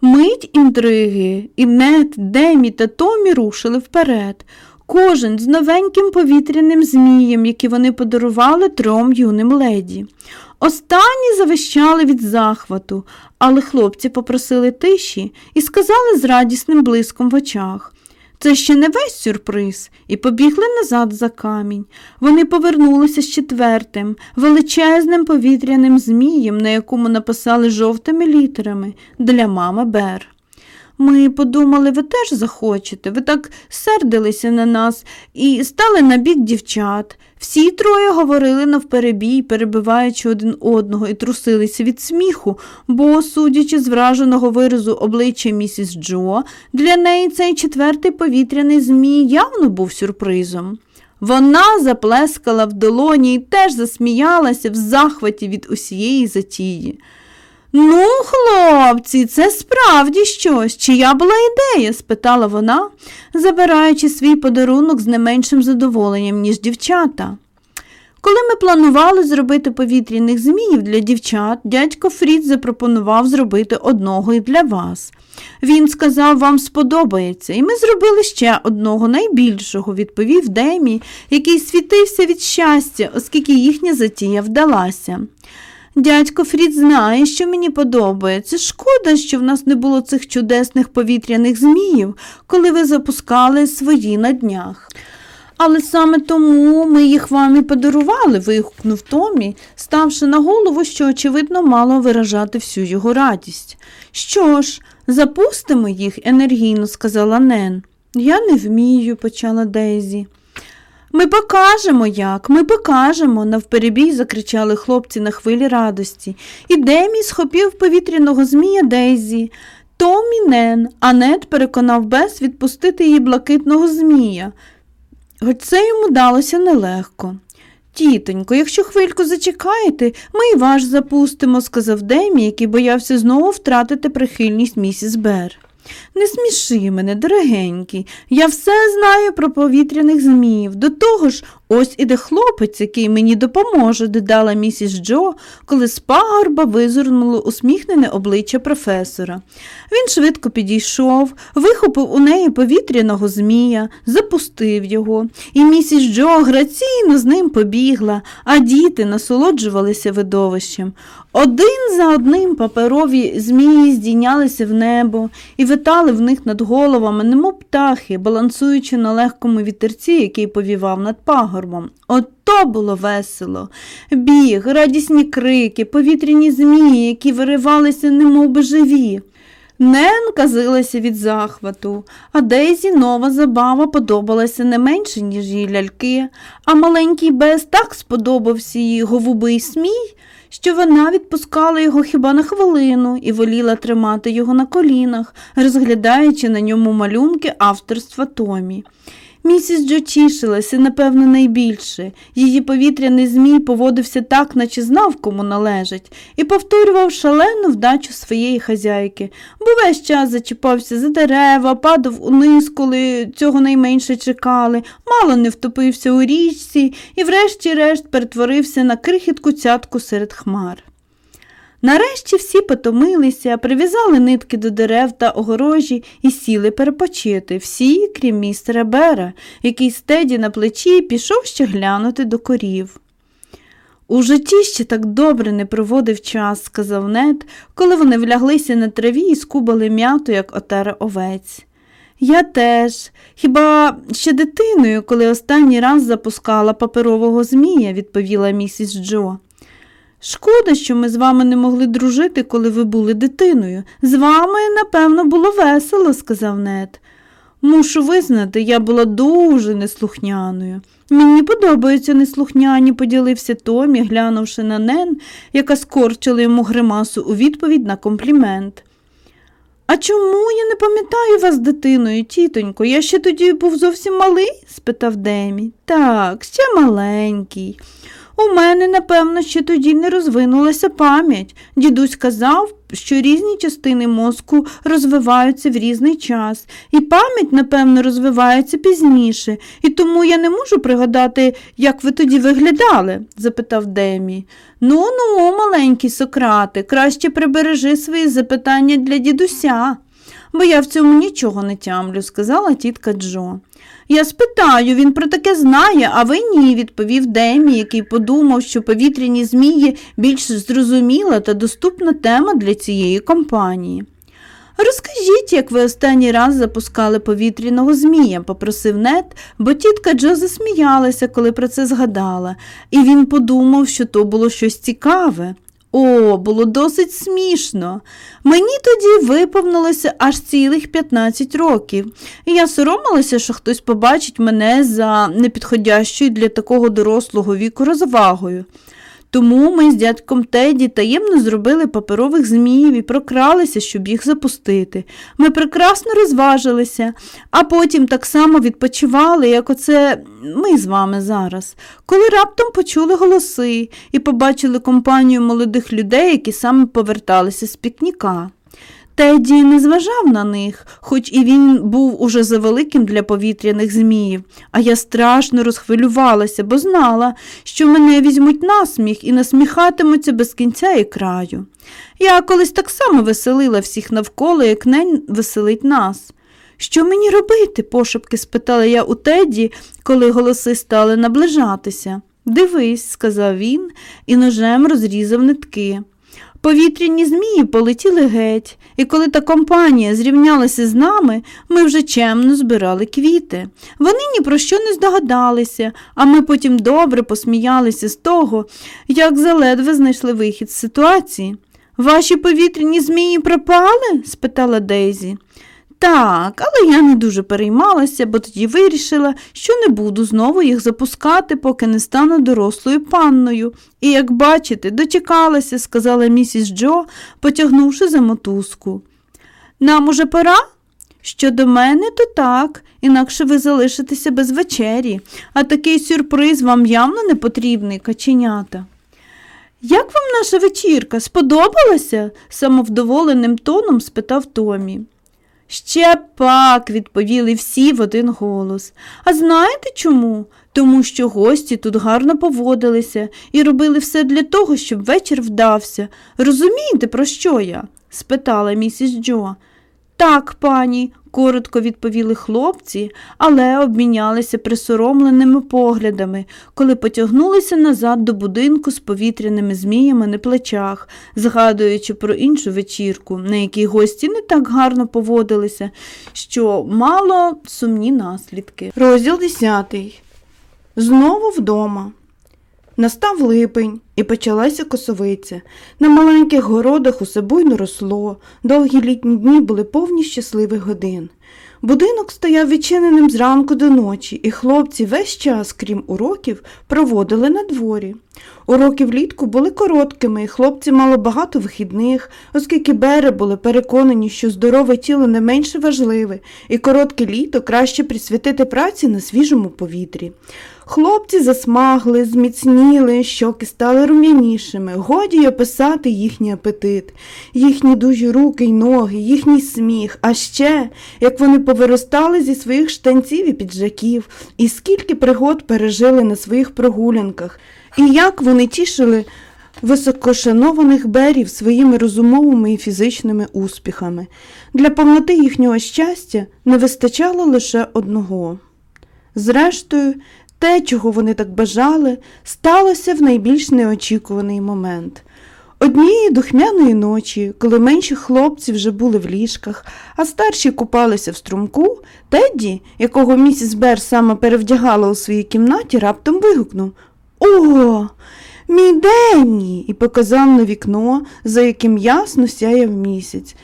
Мить інтриги, і Нет, Демі та Томі рушили вперед, кожен з новеньким повітряним змієм, який вони подарували трьом юним леді. Останні завищали від захвату, але хлопці попросили тиші і сказали з радісним блиском в очах. Це ще не весь сюрприз, і побігли назад за камінь. Вони повернулися з четвертим, величезним повітряним змієм, на якому написали жовтими літерами для мами Бер. Ми подумали, ви теж захочете, ви так сердилися на нас і стали на бік дівчат. Всі троє говорили навперебій, перебиваючи один одного, і трусилися від сміху, бо, судячи з враженого виразу обличчя місіс Джо, для неї цей четвертий повітряний змій явно був сюрпризом. Вона заплескала в долоні і теж засміялася в захваті від усієї затії. Ну, хлопці, це справді щось. Чия була ідея? спитала вона, забираючи свій подарунок з не меншим задоволенням, ніж дівчата. Коли ми планували зробити повітряних зміїв для дівчат, дядько Фрід запропонував зробити одного і для вас. Він сказав, вам сподобається, і ми зробили ще одного найбільшого, відповів Демі, який світився від щастя, оскільки їхня затія вдалася. Дядько Фрід знає, що мені подобається. Шкода, що в нас не було цих чудесних повітряних зміїв, коли ви запускали свої на днях. Але саме тому ми їх вам і подарували, вигукнув Томі, ставши на голову, що, очевидно, мало виражати всю його радість. Що ж, запустимо їх, енергійно сказала Нен. Я не вмію, почала Дейзі. Ми покажемо як, ми покажемо, навперебій закричали хлопці на хвилі радості. І Демі схопив повітряного змія Дейзі. Томі Нен, Анет переконав Бес відпустити її блакитного змія. Хоч це йому далося нелегко. Тітонько, якщо хвильку зачекаєте, ми і ваш запустимо, сказав Демі, який боявся знову втратити прихильність місіс Бер. Не сміши мене, дорогенький, я все знаю про повітряних зміїв. До того ж, ось іде хлопець, який мені допоможе, додала місіс Джо, коли з пагорба визирнуло усміхнене обличчя професора. Він швидко підійшов, вихопив у неї повітряного змія, запустив його, і місіс Джо граційно з ним побігла, а діти насолоджувалися видовищем. Один за одним паперові змії здійнялися в небо і витали в них над головами, немов птахи, балансуючи на легкому вітерці, який повівав над пагорбом. Ото було весело. Біг, радісні крики, повітряні змії, які виривалися, немов живі. Нен казилася від захвату, а Дейзі нова забава подобалася не менше, ніж її ляльки, а маленький Бес так сподобався їй говубий смій, що вона відпускала його хіба на хвилину і воліла тримати його на колінах, розглядаючи на ньому малюнки авторства Томі. Місіс Джо тішилася, напевно, найбільше. Її повітряний змій поводився так, наче знав, кому належить, і повторював шалену вдачу своєї хазяйки, бо весь час зачіпався за дерева, падав униз, коли цього найменше чекали, мало не втопився у річці і, врешті-решт, перетворився на крихітку цятку серед хмар. Нарешті всі потомилися, прив'язали нитки до дерев та огорожі і сіли перепочити, всі, крім містера Бера, який стеді на плечі пішов ще глянути до корів. У житті ще так добре не проводив час, сказав нед, коли вони вляглися на траві і скубали м'яту, як отара овець. Я теж, хіба ще дитиною, коли останній раз запускала паперового змія, відповіла місіс Джо. Шкода, що ми з вами не могли дружити, коли ви були дитиною. З вами, напевно, було весело, сказав нед. Мушу визнати, я була дуже неслухняною. Мені подобаються неслухняні, поділився Томі, глянувши на Нен, яка скорчила йому гримасу у відповідь на комплімент. А чому я не пам'ятаю вас дитиною, тітонько? Я ще тоді був зовсім малий? спитав Демі. Так, ще маленький. У мене, напевно, ще тоді не розвинулася пам'ять. Дідусь казав, що різні частини мозку розвиваються в різний час, і пам'ять, напевно, розвивається пізніше, і тому я не можу пригадати, як ви тоді виглядали? запитав Демі. Ну, ну, маленький Сократе, краще прибережи свої запитання для дідуся, бо я в цьому нічого не тямлю, сказала тітка Джо. Я спитаю, він про таке знає, а ви ні, відповів Демі, який подумав, що повітряні змії більш зрозуміла та доступна тема для цієї компанії. Розкажіть, як ви останній раз запускали повітряного змія, попросив нет, бо тітка Джо засміялася, коли про це згадала, і він подумав, що то було щось цікаве. О, було досить смішно. Мені тоді виповнилося аж цілих 15 років, і я соромилася, що хтось побачить мене за непідходящою для такого дорослого віку розвагою. Тому ми з дядьком Теді таємно зробили паперових зміїв і прокралися, щоб їх запустити. Ми прекрасно розважилися, а потім так само відпочивали, як оце ми з вами зараз, коли раптом почули голоси і побачили компанію молодих людей, які саме поверталися з пікніка. Теді не зважав на них, хоч і він був уже завеликим для повітряних зміїв, а я страшно розхвилювалася, бо знала, що мене візьмуть насміх і насміхатимуться без кінця і краю. Я колись так само веселила всіх навколо, як нень веселить нас. Що мені робити? пошепки спитала я у Теді, коли голоси стали наближатися. Дивись, сказав він і ножем розрізав нитки. Повітряні змії полетіли геть, і коли та компанія зрівнялася з нами, ми вже чемно збирали квіти. Вони ні про що не здогадалися, а ми потім добре посміялися з того, як заледве знайшли вихід з ситуації. Ваші повітряні змії пропали? спитала Дейзі. Так, але я не дуже переймалася, бо тоді вирішила, що не буду знову їх запускати, поки не стану дорослою панною. І, як бачите, дочекалася, сказала місіс Джо, потягнувши за мотузку. Нам уже пора? Щодо мене, то так, інакше ви залишитеся без вечері, а такий сюрприз вам явно не потрібний, каченята. Як вам наша вечірка? Сподобалася? самовдоволеним тоном спитав Томі. Ще пак, відповіли всі в один голос. А знаєте чому? Тому що гості тут гарно поводилися і робили все для того, щоб вечір вдався. Розумієте, про що я? спитала місіс Джо. Так, пані, коротко відповіли хлопці, але обмінялися присоромленими поглядами, коли потягнулися назад до будинку з повітряними зміями на плечах, згадуючи про іншу вечірку, на якій гості не так гарно поводилися, що мало сумні наслідки. Розділ 10. Знову вдома. Настав липень і почалася косовиця. На маленьких городах усе буйно росло, довгі літні дні були повні щасливих годин. Будинок стояв відчиненим зранку до ночі, і хлопці весь час, крім уроків, проводили на дворі. Уроки влітку були короткими, і хлопці мали багато вихідних, оскільки бери були переконані, що здорове тіло не менше важливе, і коротке літо краще присвятити праці на свіжому повітрі. Хлопці засмагли, зміцніли, щоки стали рум'янішими, годі описати їхній апетит, їхні дужі руки й ноги, їхній сміх, а ще, як вони повиростали зі своїх штанців і піджаків, і скільки пригод пережили на своїх прогулянках, і як вони тішили високошанованих берів своїми розумовими і фізичними успіхами. Для повноти їхнього щастя не вистачало лише одного. Зрештою, те, чого вони так бажали, сталося в найбільш неочікуваний момент. Однієї духмяної ночі, коли менші хлопці вже були в ліжках, а старші купалися в струмку, Тедді, якого місіс Бер саме перевдягала у своїй кімнаті, раптом вигукнув О, мій Денні! і показав на вікно, за яким ясно сяяв місяць.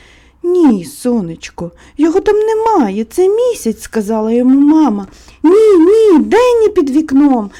Ні, сонечко, його там немає, це місяць, сказала йому мама. Ні, ні, Денні під вікном.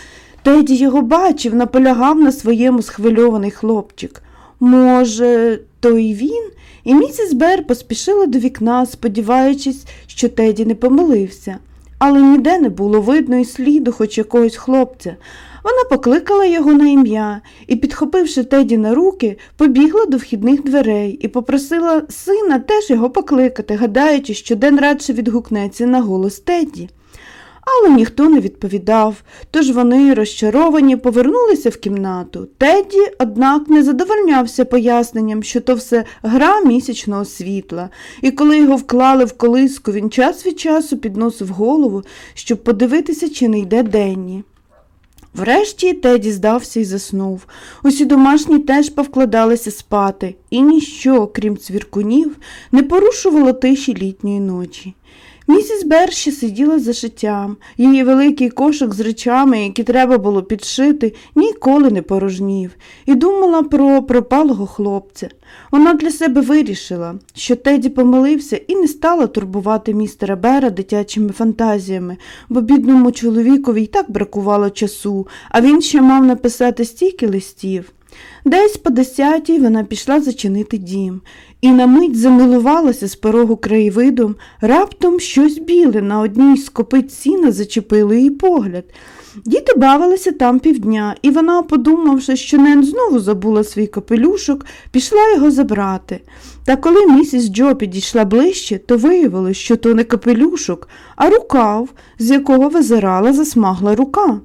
Теді його бачив, наполягав на своєму схвильований хлопчик. Може, то й він? І місіс Бер поспішила до вікна, сподіваючись, що Теді не помилився. Але ніде не було видно і сліду хоч якогось хлопця. Вона покликала його на ім'я і, підхопивши Теді на руки, побігла до вхідних дверей і попросила сина теж його покликати, гадаючи, що ден радше відгукнеться на голос Теді. Але ніхто не відповідав, тож вони, розчаровані, повернулися в кімнату. Теді, однак, не задовольнявся поясненням, що то все гра місячного світла, і коли його вклали в колиску, він час від часу підносив голову, щоб подивитися, чи не йде денні. Врешті Теді здався і заснув. Усі домашні теж повкладалися спати, і ніщо, крім цвіркунів, не порушувало тиші літньої ночі. Місіс Берші сиділа за шиттям. Її великий кошик з речами, які треба було підшити, ніколи не порожнів, і думала про пропалого хлопця. Вона для себе вирішила, що Теді помилився і не стала турбувати містера Бера дитячими фантазіями, бо бідному чоловікові й так бракувало часу, а він ще мав написати стільки листів. Десь по десятій вона пішла зачинити дім і на мить замилувалася з порогу краєвидом, раптом щось біле на одній з копиць сіна зачепило її погляд. Діти бавилися там півдня, і вона, подумавши, що Нен знову забула свій капелюшок, пішла його забрати. Та коли місіс Джо підійшла ближче, то виявилось, що то не капелюшок, а рукав, з якого визирала засмагла рука.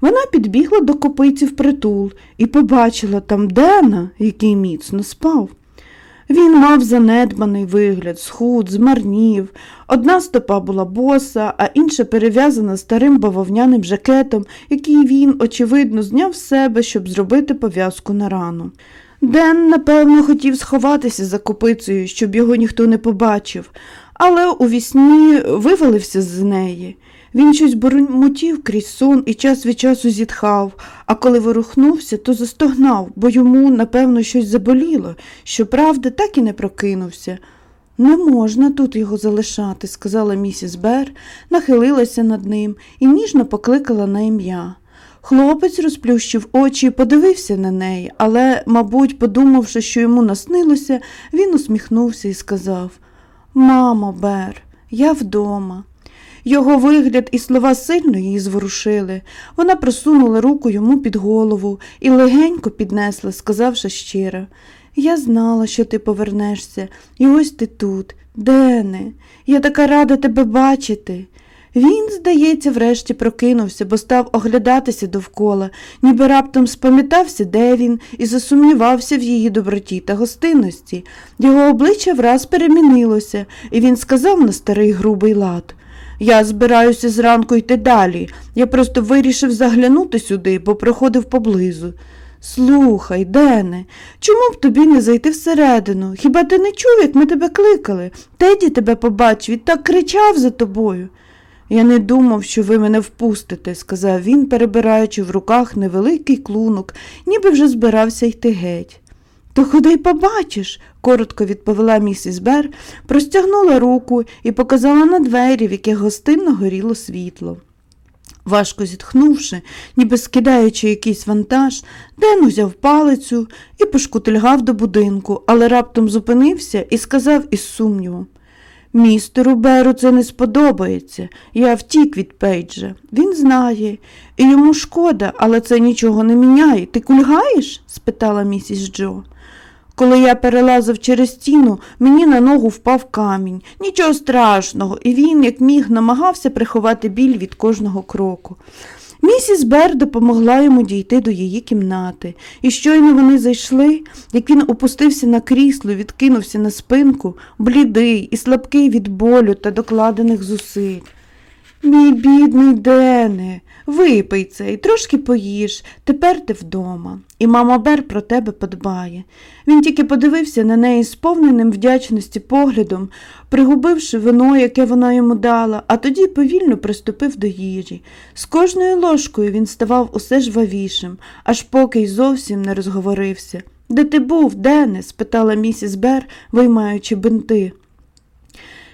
Вона підбігла до копиці впритул і побачила там Дена, який міцно спав. Він мав занедбаний вигляд, схуд, змарнів. Одна стопа була боса, а інша перев'язана старим бавовняним жакетом, який він, очевидно, зняв з себе, щоб зробити пов'язку на рану. Ден, напевно, хотів сховатися за копицею, щоб його ніхто не побачив, але у вісні вивалився з неї. Він щось бурмотів крізь сон і час від часу зітхав, а коли ворухнувся, то застогнав, бо йому, напевно, щось заболіло, щоправда, так і не прокинувся. Не можна тут його залишати, сказала місіс Бер, нахилилася над ним і ніжно покликала на ім'я. Хлопець розплющив очі і подивився на неї, але, мабуть, подумавши, що йому наснилося, він усміхнувся і сказав Мамо, Бер, я вдома. Його вигляд і слова сильно її зворушили. Вона просунула руку йому під голову і легенько піднесла, сказавши щиро Я знала, що ти повернешся, і ось ти тут. Дене, я така рада тебе бачити. Він, здається, врешті прокинувся, бо став оглядатися довкола, ніби раптом спам'ятався, де він, і засумнівався в її доброті та гостинності. Його обличчя враз перемінилося, і він сказав на старий грубий лад. Я збираюся зранку йти далі. Я просто вирішив заглянути сюди, бо проходив поблизу. Слухай, Дене, чому б тобі не зайти всередину? Хіба ти не чув, як ми тебе кликали? Теді тебе побачив і так кричав за тобою. Я не думав, що ви мене впустите, сказав він, перебираючи в руках невеликий клунок, ніби вже збирався йти геть. То ходи побачиш, коротко відповіла місіс Бер, простягнула руку і показала на двері, в яких гостинно горіло світло. Важко зітхнувши, ніби скидаючи якийсь вантаж, Ден узяв палицю і пошкутильгав до будинку, але раптом зупинився і сказав із сумнівом Містеру Беру це не сподобається. Я втік від Пейджа. Він знає. І йому шкода, але це нічого не міняє. Ти кульгаєш? спитала місіс Джо. Коли я перелазив через стіну, мені на ногу впав камінь. Нічого страшного, і він, як міг, намагався приховати біль від кожного кроку. Місіс Бер допомогла йому дійти до її кімнати, і щойно вони зайшли, як він опустився на крісло, відкинувся на спинку, блідий і слабкий від болю та докладених зусиль. Мій бідний Дене, випий це і трошки поїж, тепер ти вдома, і мама Бер про тебе подбає. Він тільки подивився на неї сповненим вдячності поглядом, пригубивши вино, яке вона йому дала, а тоді повільно приступив до їжі. З кожною ложкою він ставав усе жвавішим, аж поки й зовсім не розговорився. Де ти був, Дене? спитала місіс Бер, виймаючи бинти.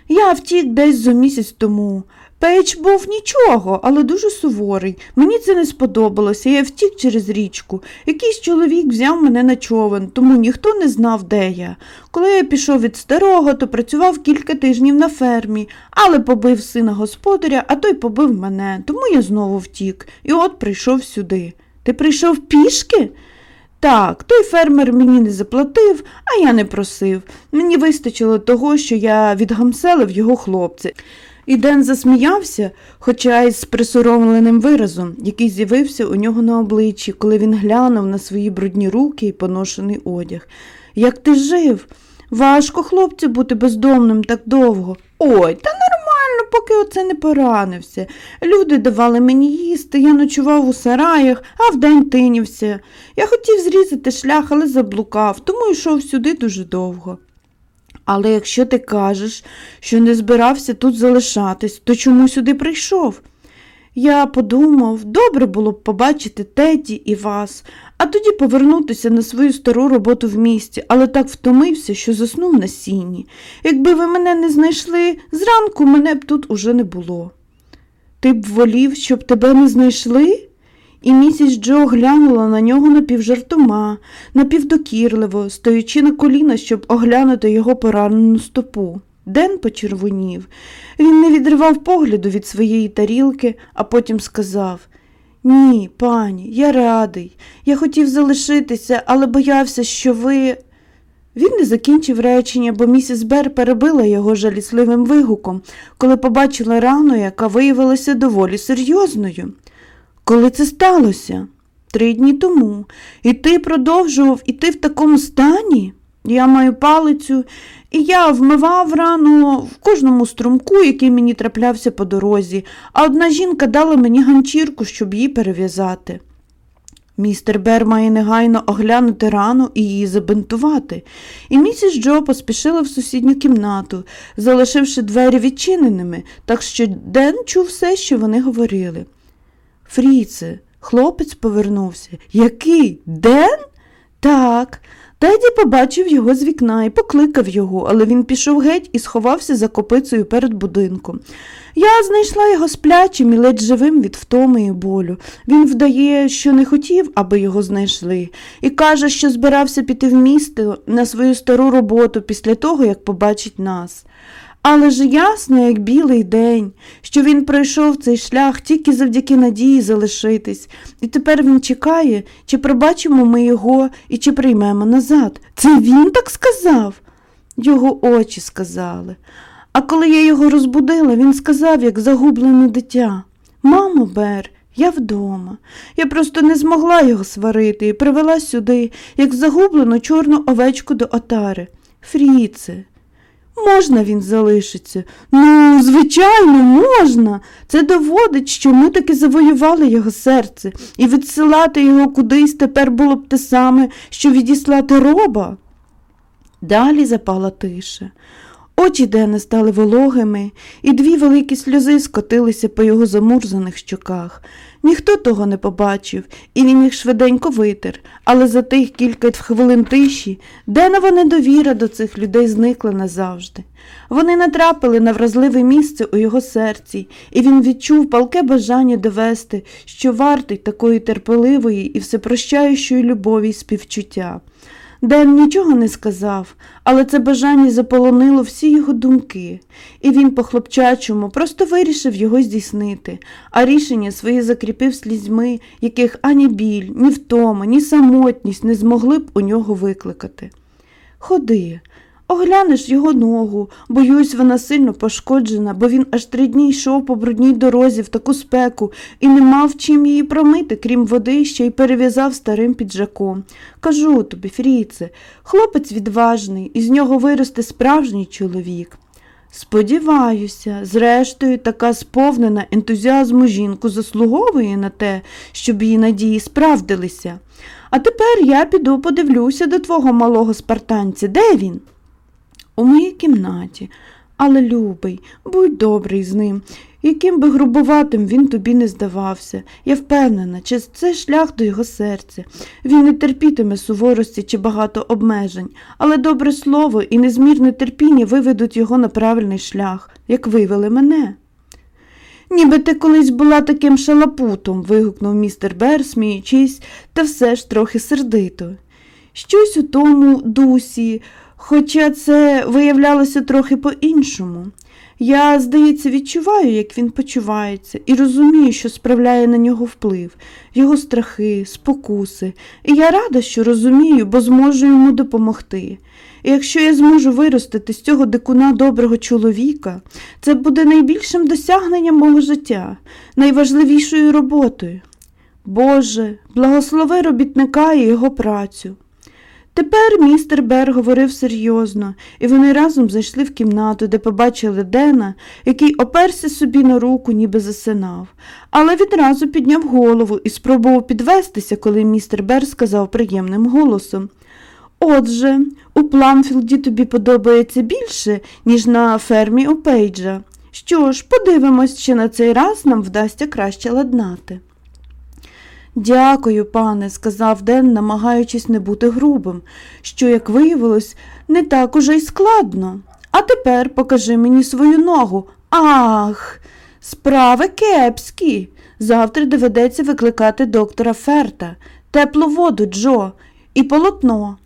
Я втік десь зо місяць тому. Пейдж був нічого, але дуже суворий. Мені це не сподобалося, я втік через річку. Якийсь чоловік взяв мене на човен, тому ніхто не знав, де я. Коли я пішов від старого, то працював кілька тижнів на фермі, але побив сина господаря, а той побив мене, тому я знову втік. І от прийшов сюди. Ти прийшов пішки? Так, той фермер мені не заплатив, а я не просив. Мені вистачило того, що я відгамселив його хлопця. І Ден засміявся, хоча й з присоромленим виразом, який з'явився у нього на обличчі, коли він глянув на свої брудні руки і поношений одяг. Як ти жив? Важко, хлопцю, бути бездомним так довго. Ой, та нормально, поки оце не поранився. Люди давали мені їсти, я ночував у сараях, а вдень тинівся. Я хотів зрізати шлях, але заблукав, тому йшов сюди дуже довго. Але якщо ти кажеш, що не збирався тут залишатись, то чому сюди прийшов? Я подумав, добре було б побачити Теді і вас, а тоді повернутися на свою стару роботу в місті, але так втомився, що заснув на сіні. Якби ви мене не знайшли, зранку мене б тут уже не було. Ти б волів, щоб тебе не знайшли? І місіс Джо глянула на нього напівжартома, напівдокірливо, стоячи на коліна, щоб оглянути його поранену стопу. Ден почервонів. Він не відривав погляду від своєї тарілки, а потім сказав Ні, пані, я радий. Я хотів залишитися, але боявся, що ви. Він не закінчив речення, бо місіс Бер перебила його жалісливим вигуком, коли побачила рану, яка виявилася доволі серйозною. Коли це сталося? Три дні тому. І ти продовжував іти в такому стані? Я маю палицю, і я вмивав рану в кожному струмку, який мені траплявся по дорозі, а одна жінка дала мені ганчірку, щоб її перев'язати. Містер Бер має негайно оглянути рану і її забинтувати, і місіс Джо поспішила в сусідню кімнату, залишивши двері відчиненими, так що Ден чув все, що вони говорили. Фріце, хлопець повернувся. Який? Ден? Так. Теді побачив його з вікна і покликав його, але він пішов геть і сховався за копицею перед будинком. Я знайшла його сплячим і ледь живим від втоми і болю. Він вдає, що не хотів, аби його знайшли, і каже, що збирався піти в місто на свою стару роботу після того, як побачить нас. Але ж ясно, як білий день, що він пройшов цей шлях тільки завдяки надії залишитись, і тепер він чекає, чи пробачимо ми його і чи приймемо назад. Це він так сказав? Його очі сказали. А коли я його розбудила, він сказав, як загублене дитя. Мамо, Бер, я вдома. Я просто не змогла його сварити і привела сюди, як загублену чорну овечку до отари. Фріце, можна він залишиться? Ну, звичайно, можна. Це доводить, що ми таки завоювали його серце, і відсилати його кудись тепер було б те саме, що відіслати роба. Далі запала тиша. Очі Дена стали вологими, і дві великі сльози скотилися по його замурзаних щоках. Ніхто того не побачив, і він їх швиденько витер, але за тих кілька хвилин тиші Денова недовіра до цих людей зникла назавжди. Вони натрапили на вразливе місце у його серці, і він відчув палке бажання довести, що вартий такої терпеливої і всепрощаючої любові й співчуття. Ден нічого не сказав, але це бажання заполонило всі його думки, і він по хлопчачому просто вирішив його здійснити, а рішення своє закріпив слізьми, яких ані біль, ні втома, ні самотність не змогли б у нього викликати. Ходи, Оглянеш його ногу, боюсь, вона сильно пошкоджена, бо він аж три дні йшов по брудній дорозі в таку спеку і не мав чим її промити, крім води, ще й перев'язав старим піджаком. Кажу тобі, Фріце, хлопець відважний, і з нього виросте справжній чоловік. Сподіваюся, зрештою, така сповнена ентузіазму жінку заслуговує на те, щоб її надії справдилися. А тепер я піду подивлюся до твого малого спартанця. Де він? У моїй кімнаті. Але, любий, будь добрий з ним. Яким би грубуватим він тобі не здавався. Я впевнена, чи це шлях до його серця. Він не терпітиме суворості чи багато обмежень, але добре слово і незмірне терпіння виведуть його на правильний шлях, як вивели мене. Ніби ти колись була таким шалапутом, вигукнув містер Бер, сміючись, та все ж трохи сердито. Щось у тому дусі Хоча це виявлялося трохи по-іншому. Я, здається, відчуваю, як він почувається, і розумію, що справляє на нього вплив, його страхи, спокуси, і я рада, що розумію, бо зможу йому допомогти. І якщо я зможу виростити з цього дикуна доброго чоловіка, це буде найбільшим досягненням мого життя, найважливішою роботою. Боже, благослови робітника і його працю. Тепер містер Бер говорив серйозно, і вони разом зайшли в кімнату, де побачили Дена, який оперся собі на руку, ніби засинав, але відразу підняв голову і спробував підвестися, коли містер Бер сказав приємним голосом. Отже, у Пламфілді тобі подобається більше, ніж на фермі у Пейджа. Що ж, подивимось, чи на цей раз нам вдасться краще ладнати. Дякую, пане, сказав Ден, намагаючись не бути грубим, що, як виявилось, не так уже й складно. А тепер покажи мені свою ногу. Ах, справи кепські. Завтра доведеться викликати доктора Ферта, теплу воду, Джо, і полотно.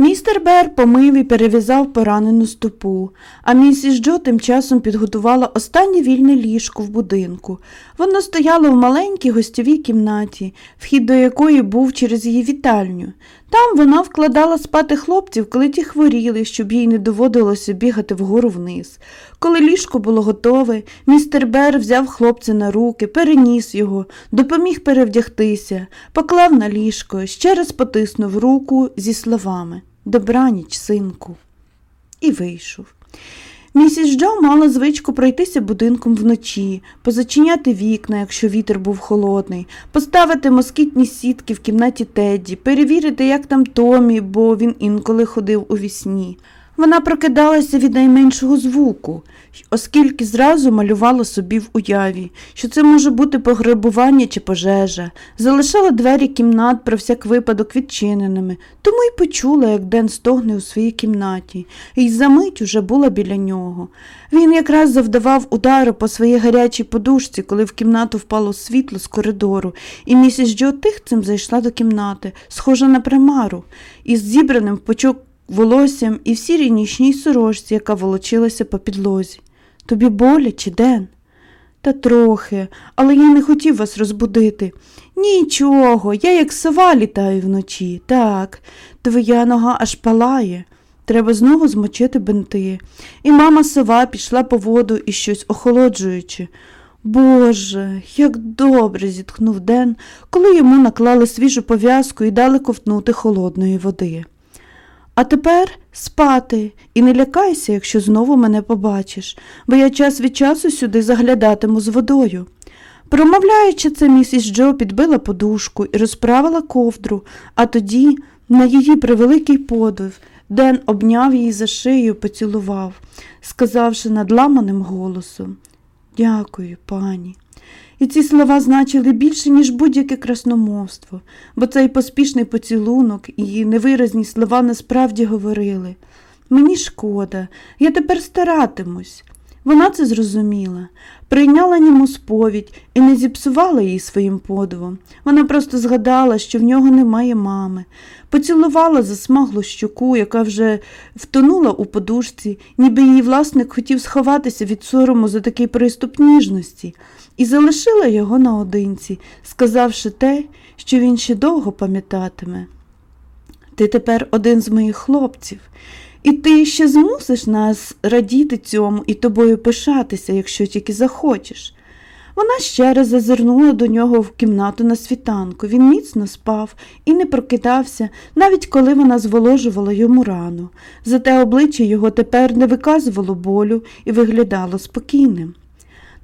Містер Бер помив і перев'язав поранену стопу, а місіс Джо тим часом підготувала останнє вільне ліжко в будинку. Воно стояло в маленькій гостьовій кімнаті, вхід до якої був через її вітальню. Там вона вкладала спати хлопців, коли ті хворіли, щоб їй не доводилося бігати вгору вниз. Коли ліжко було готове, містер Бер взяв хлопця на руки, переніс його, допоміг перевдягтися, поклав на ліжко, ще раз потиснув руку зі словами Добраніч, синку, і вийшов. Місіс Джо мала звичку пройтися будинком вночі, позачиняти вікна, якщо вітер був холодний, поставити москітні сітки в кімнаті Тедді, перевірити, як там Томі, бо він інколи ходив у вісні. Вона прокидалася від найменшого звуку, оскільки зразу малювала собі в уяві, що це може бути пограбування чи пожежа, залишала двері кімнат про всяк випадок відчиненими, тому й почула, як Ден стогне у своїй кімнаті, і за мить уже була біля нього. Він якраз завдавав удару по своїй гарячій подушці, коли в кімнату впало світло з коридору, і місіс Джо тихцем зайшла до кімнати, схожа на примару, із зібраним в пучок волоссям і в сірій нічній сорочці, яка волочилася по підлозі. Тобі боляче, Ден? Та трохи, але я не хотів вас розбудити. Нічого, я як сова літаю вночі. Так, твоя нога аж палає. Треба знову змочити бинти. І мама сова пішла по воду і щось охолоджуючи. Боже, як добре, зітхнув Ден, коли йому наклали свіжу пов'язку і дали ковтнути холодної води. А тепер спати і не лякайся, якщо знову мене побачиш, бо я час від часу сюди заглядатиму з водою. Промовляючи це, місіс Джо підбила подушку і розправила ковдру, а тоді, на її превеликий подив, Ден обняв її за шию і поцілував, сказавши надламаним голосом Дякую, пані. І ці слова значили більше, ніж будь-яке красномовство, бо цей поспішний поцілунок і невиразні слова насправді говорили. Мені шкода, я тепер старатимусь. Вона це зрозуміла, прийняла ньому сповідь і не зіпсувала її своїм подивом. Вона просто згадала, що в нього немає мами, поцілувала засмаглу щоку, яка вже втонула у подушці, ніби її власник хотів сховатися від сорому за такий приступ ніжності, і залишила його наодинці, сказавши те, що він ще довго пам'ятатиме. Ти тепер один з моїх хлопців. І ти ще змусиш нас радіти цьому і тобою пишатися, якщо тільки захочеш. Вона ще раз зазирнула до нього в кімнату на світанку. Він міцно спав і не прокидався, навіть коли вона зволожувала йому рану. Зате обличчя його тепер не виказувало болю і виглядало спокійним.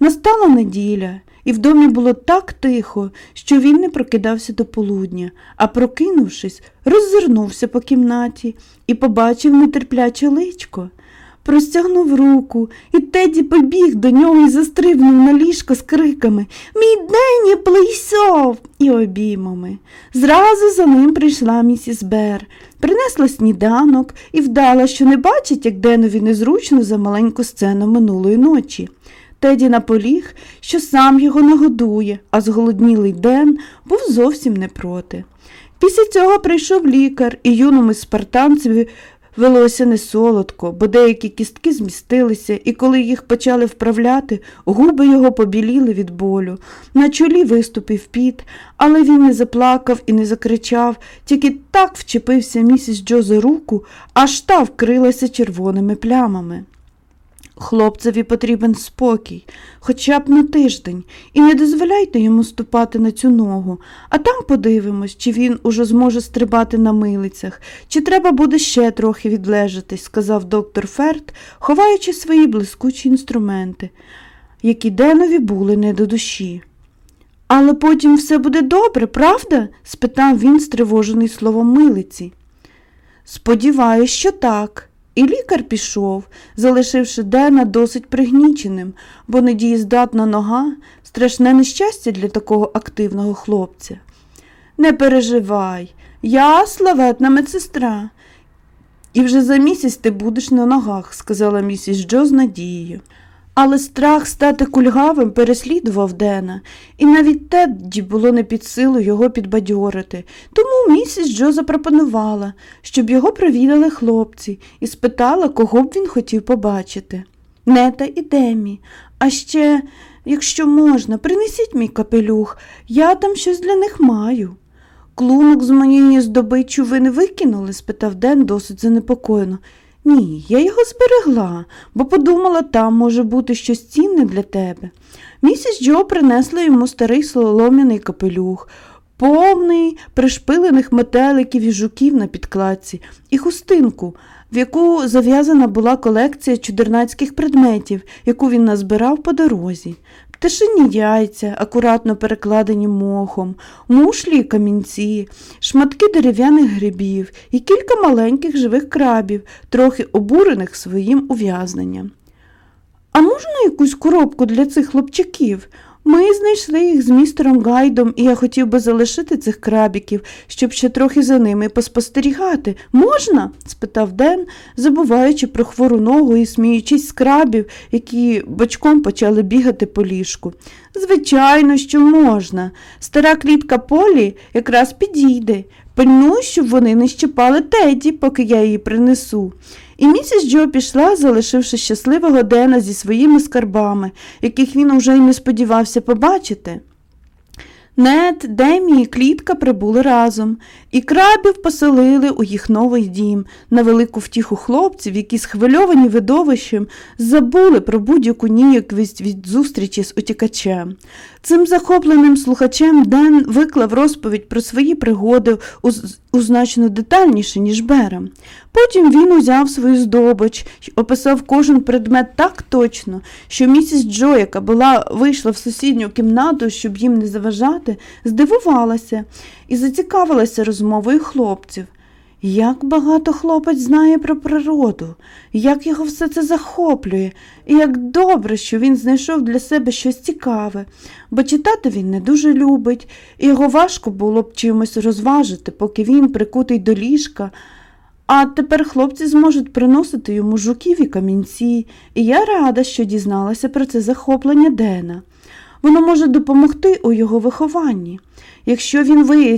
Настала неділя, і в домі було так тихо, що він не прокидався до полудня, а прокинувшись, роззирнувся по кімнаті і побачив нетерпляче личко. Простягнув руку, і Теді побіг до нього і застрибнув на ліжко з криками Мій Дені плейсов і обіймами. Зразу за ним прийшла місіс Бер, принесла сніданок і вдала, що не бачить, як Денові незручно за маленьку сцену минулої ночі. Теді наполіг, що сам його нагодує, а зголоднілий Ден був зовсім не проти. Після цього прийшов лікар, і юному спартанцеві велося не солодко, бо деякі кістки змістилися, і коли їх почали вправляти, губи його побіліли від болю. На чолі виступив піт, але він не заплакав і не закричав, тільки так вчепився місіс Джо за руку, аж та вкрилася червоними плямами. Хлопцеві потрібен спокій, хоча б на тиждень, і не дозволяйте йому ступати на цю ногу, а там подивимось, чи він уже зможе стрибати на милицях, чи треба буде ще трохи відлежатись, сказав доктор Ферт, ховаючи свої блискучі інструменти, які Денові були не до душі. Але потім все буде добре, правда? спитав він, стривожений словом милиці. Сподіваюсь, що так. І лікар пішов, залишивши Дена досить пригніченим, бо недієздатна нога страшне нещастя для такого активного хлопця. Не переживай, я славетна медсестра. І вже за місяць ти будеш на ногах, сказала місіс Джо з надією. Але страх стати кульгавим переслідував Дена, і навіть Тедді було не під силу його підбадьорити. Тому місіс Джо запропонувала, щоб його провідали хлопці, і спитала, кого б він хотів побачити. Нета і Демі. А ще, якщо можна, принесіть мій капелюх, я там щось для них маю. Клунок з моєї здобиччю ви не викинули? спитав Ден досить занепокоєно. Ні, я його зберегла, бо подумала, там може бути щось цінне для тебе. Місіс Джо принесла йому старий солом'яний капелюх, повний пришпилених метеликів і жуків на підкладці, і хустинку, в яку зав'язана була колекція чудернацьких предметів, яку він назбирав по дорозі. Пташині яйця, акуратно перекладені мохом, мушлі і камінці, шматки дерев'яних грибів і кілька маленьких живих крабів, трохи обурених своїм ув'язненням. А можна якусь коробку для цих хлопчаків? Ми знайшли їх з містером Гайдом, і я хотів би залишити цих крабіків, щоб ще трохи за ними поспостерігати. Можна? спитав Ден, забуваючи про хвору ногу і сміючись з крабів, які бочком почали бігати по ліжку. Звичайно, що можна. Стара клітка полі якраз підійде. Пильнуй, щоб вони не щипали Теді, поки я її принесу. І місіс Джо пішла, залишивши щасливого Дена зі своїми скарбами, яких він уже й не сподівався побачити. Нед, Демі і клітка прибули разом, і крабів поселили у їх новий дім на велику втіху хлопців, які, схвильовані видовищем, забули про будь-яку ніяквість від зустрічі з утікачем. Цим захопленим слухачем Ден виклав розповідь про свої пригоди у значно детальніше, ніж Берем. Потім він узяв свою здобич й описав кожен предмет так точно, що місіс Джо, яка була, вийшла в сусідню кімнату, щоб їм не заважати, здивувалася і зацікавилася розмовою хлопців. Як багато хлопець знає про природу, як його все це захоплює, і як добре, що він знайшов для себе щось цікаве, бо читати він не дуже любить, і його важко було б чимось розважити, поки він прикутий до ліжка. А тепер хлопці зможуть приносити йому жуків і камінці, і я рада, що дізналася про це захоплення Дена. Воно може допомогти у його вихованні. Якщо він виявить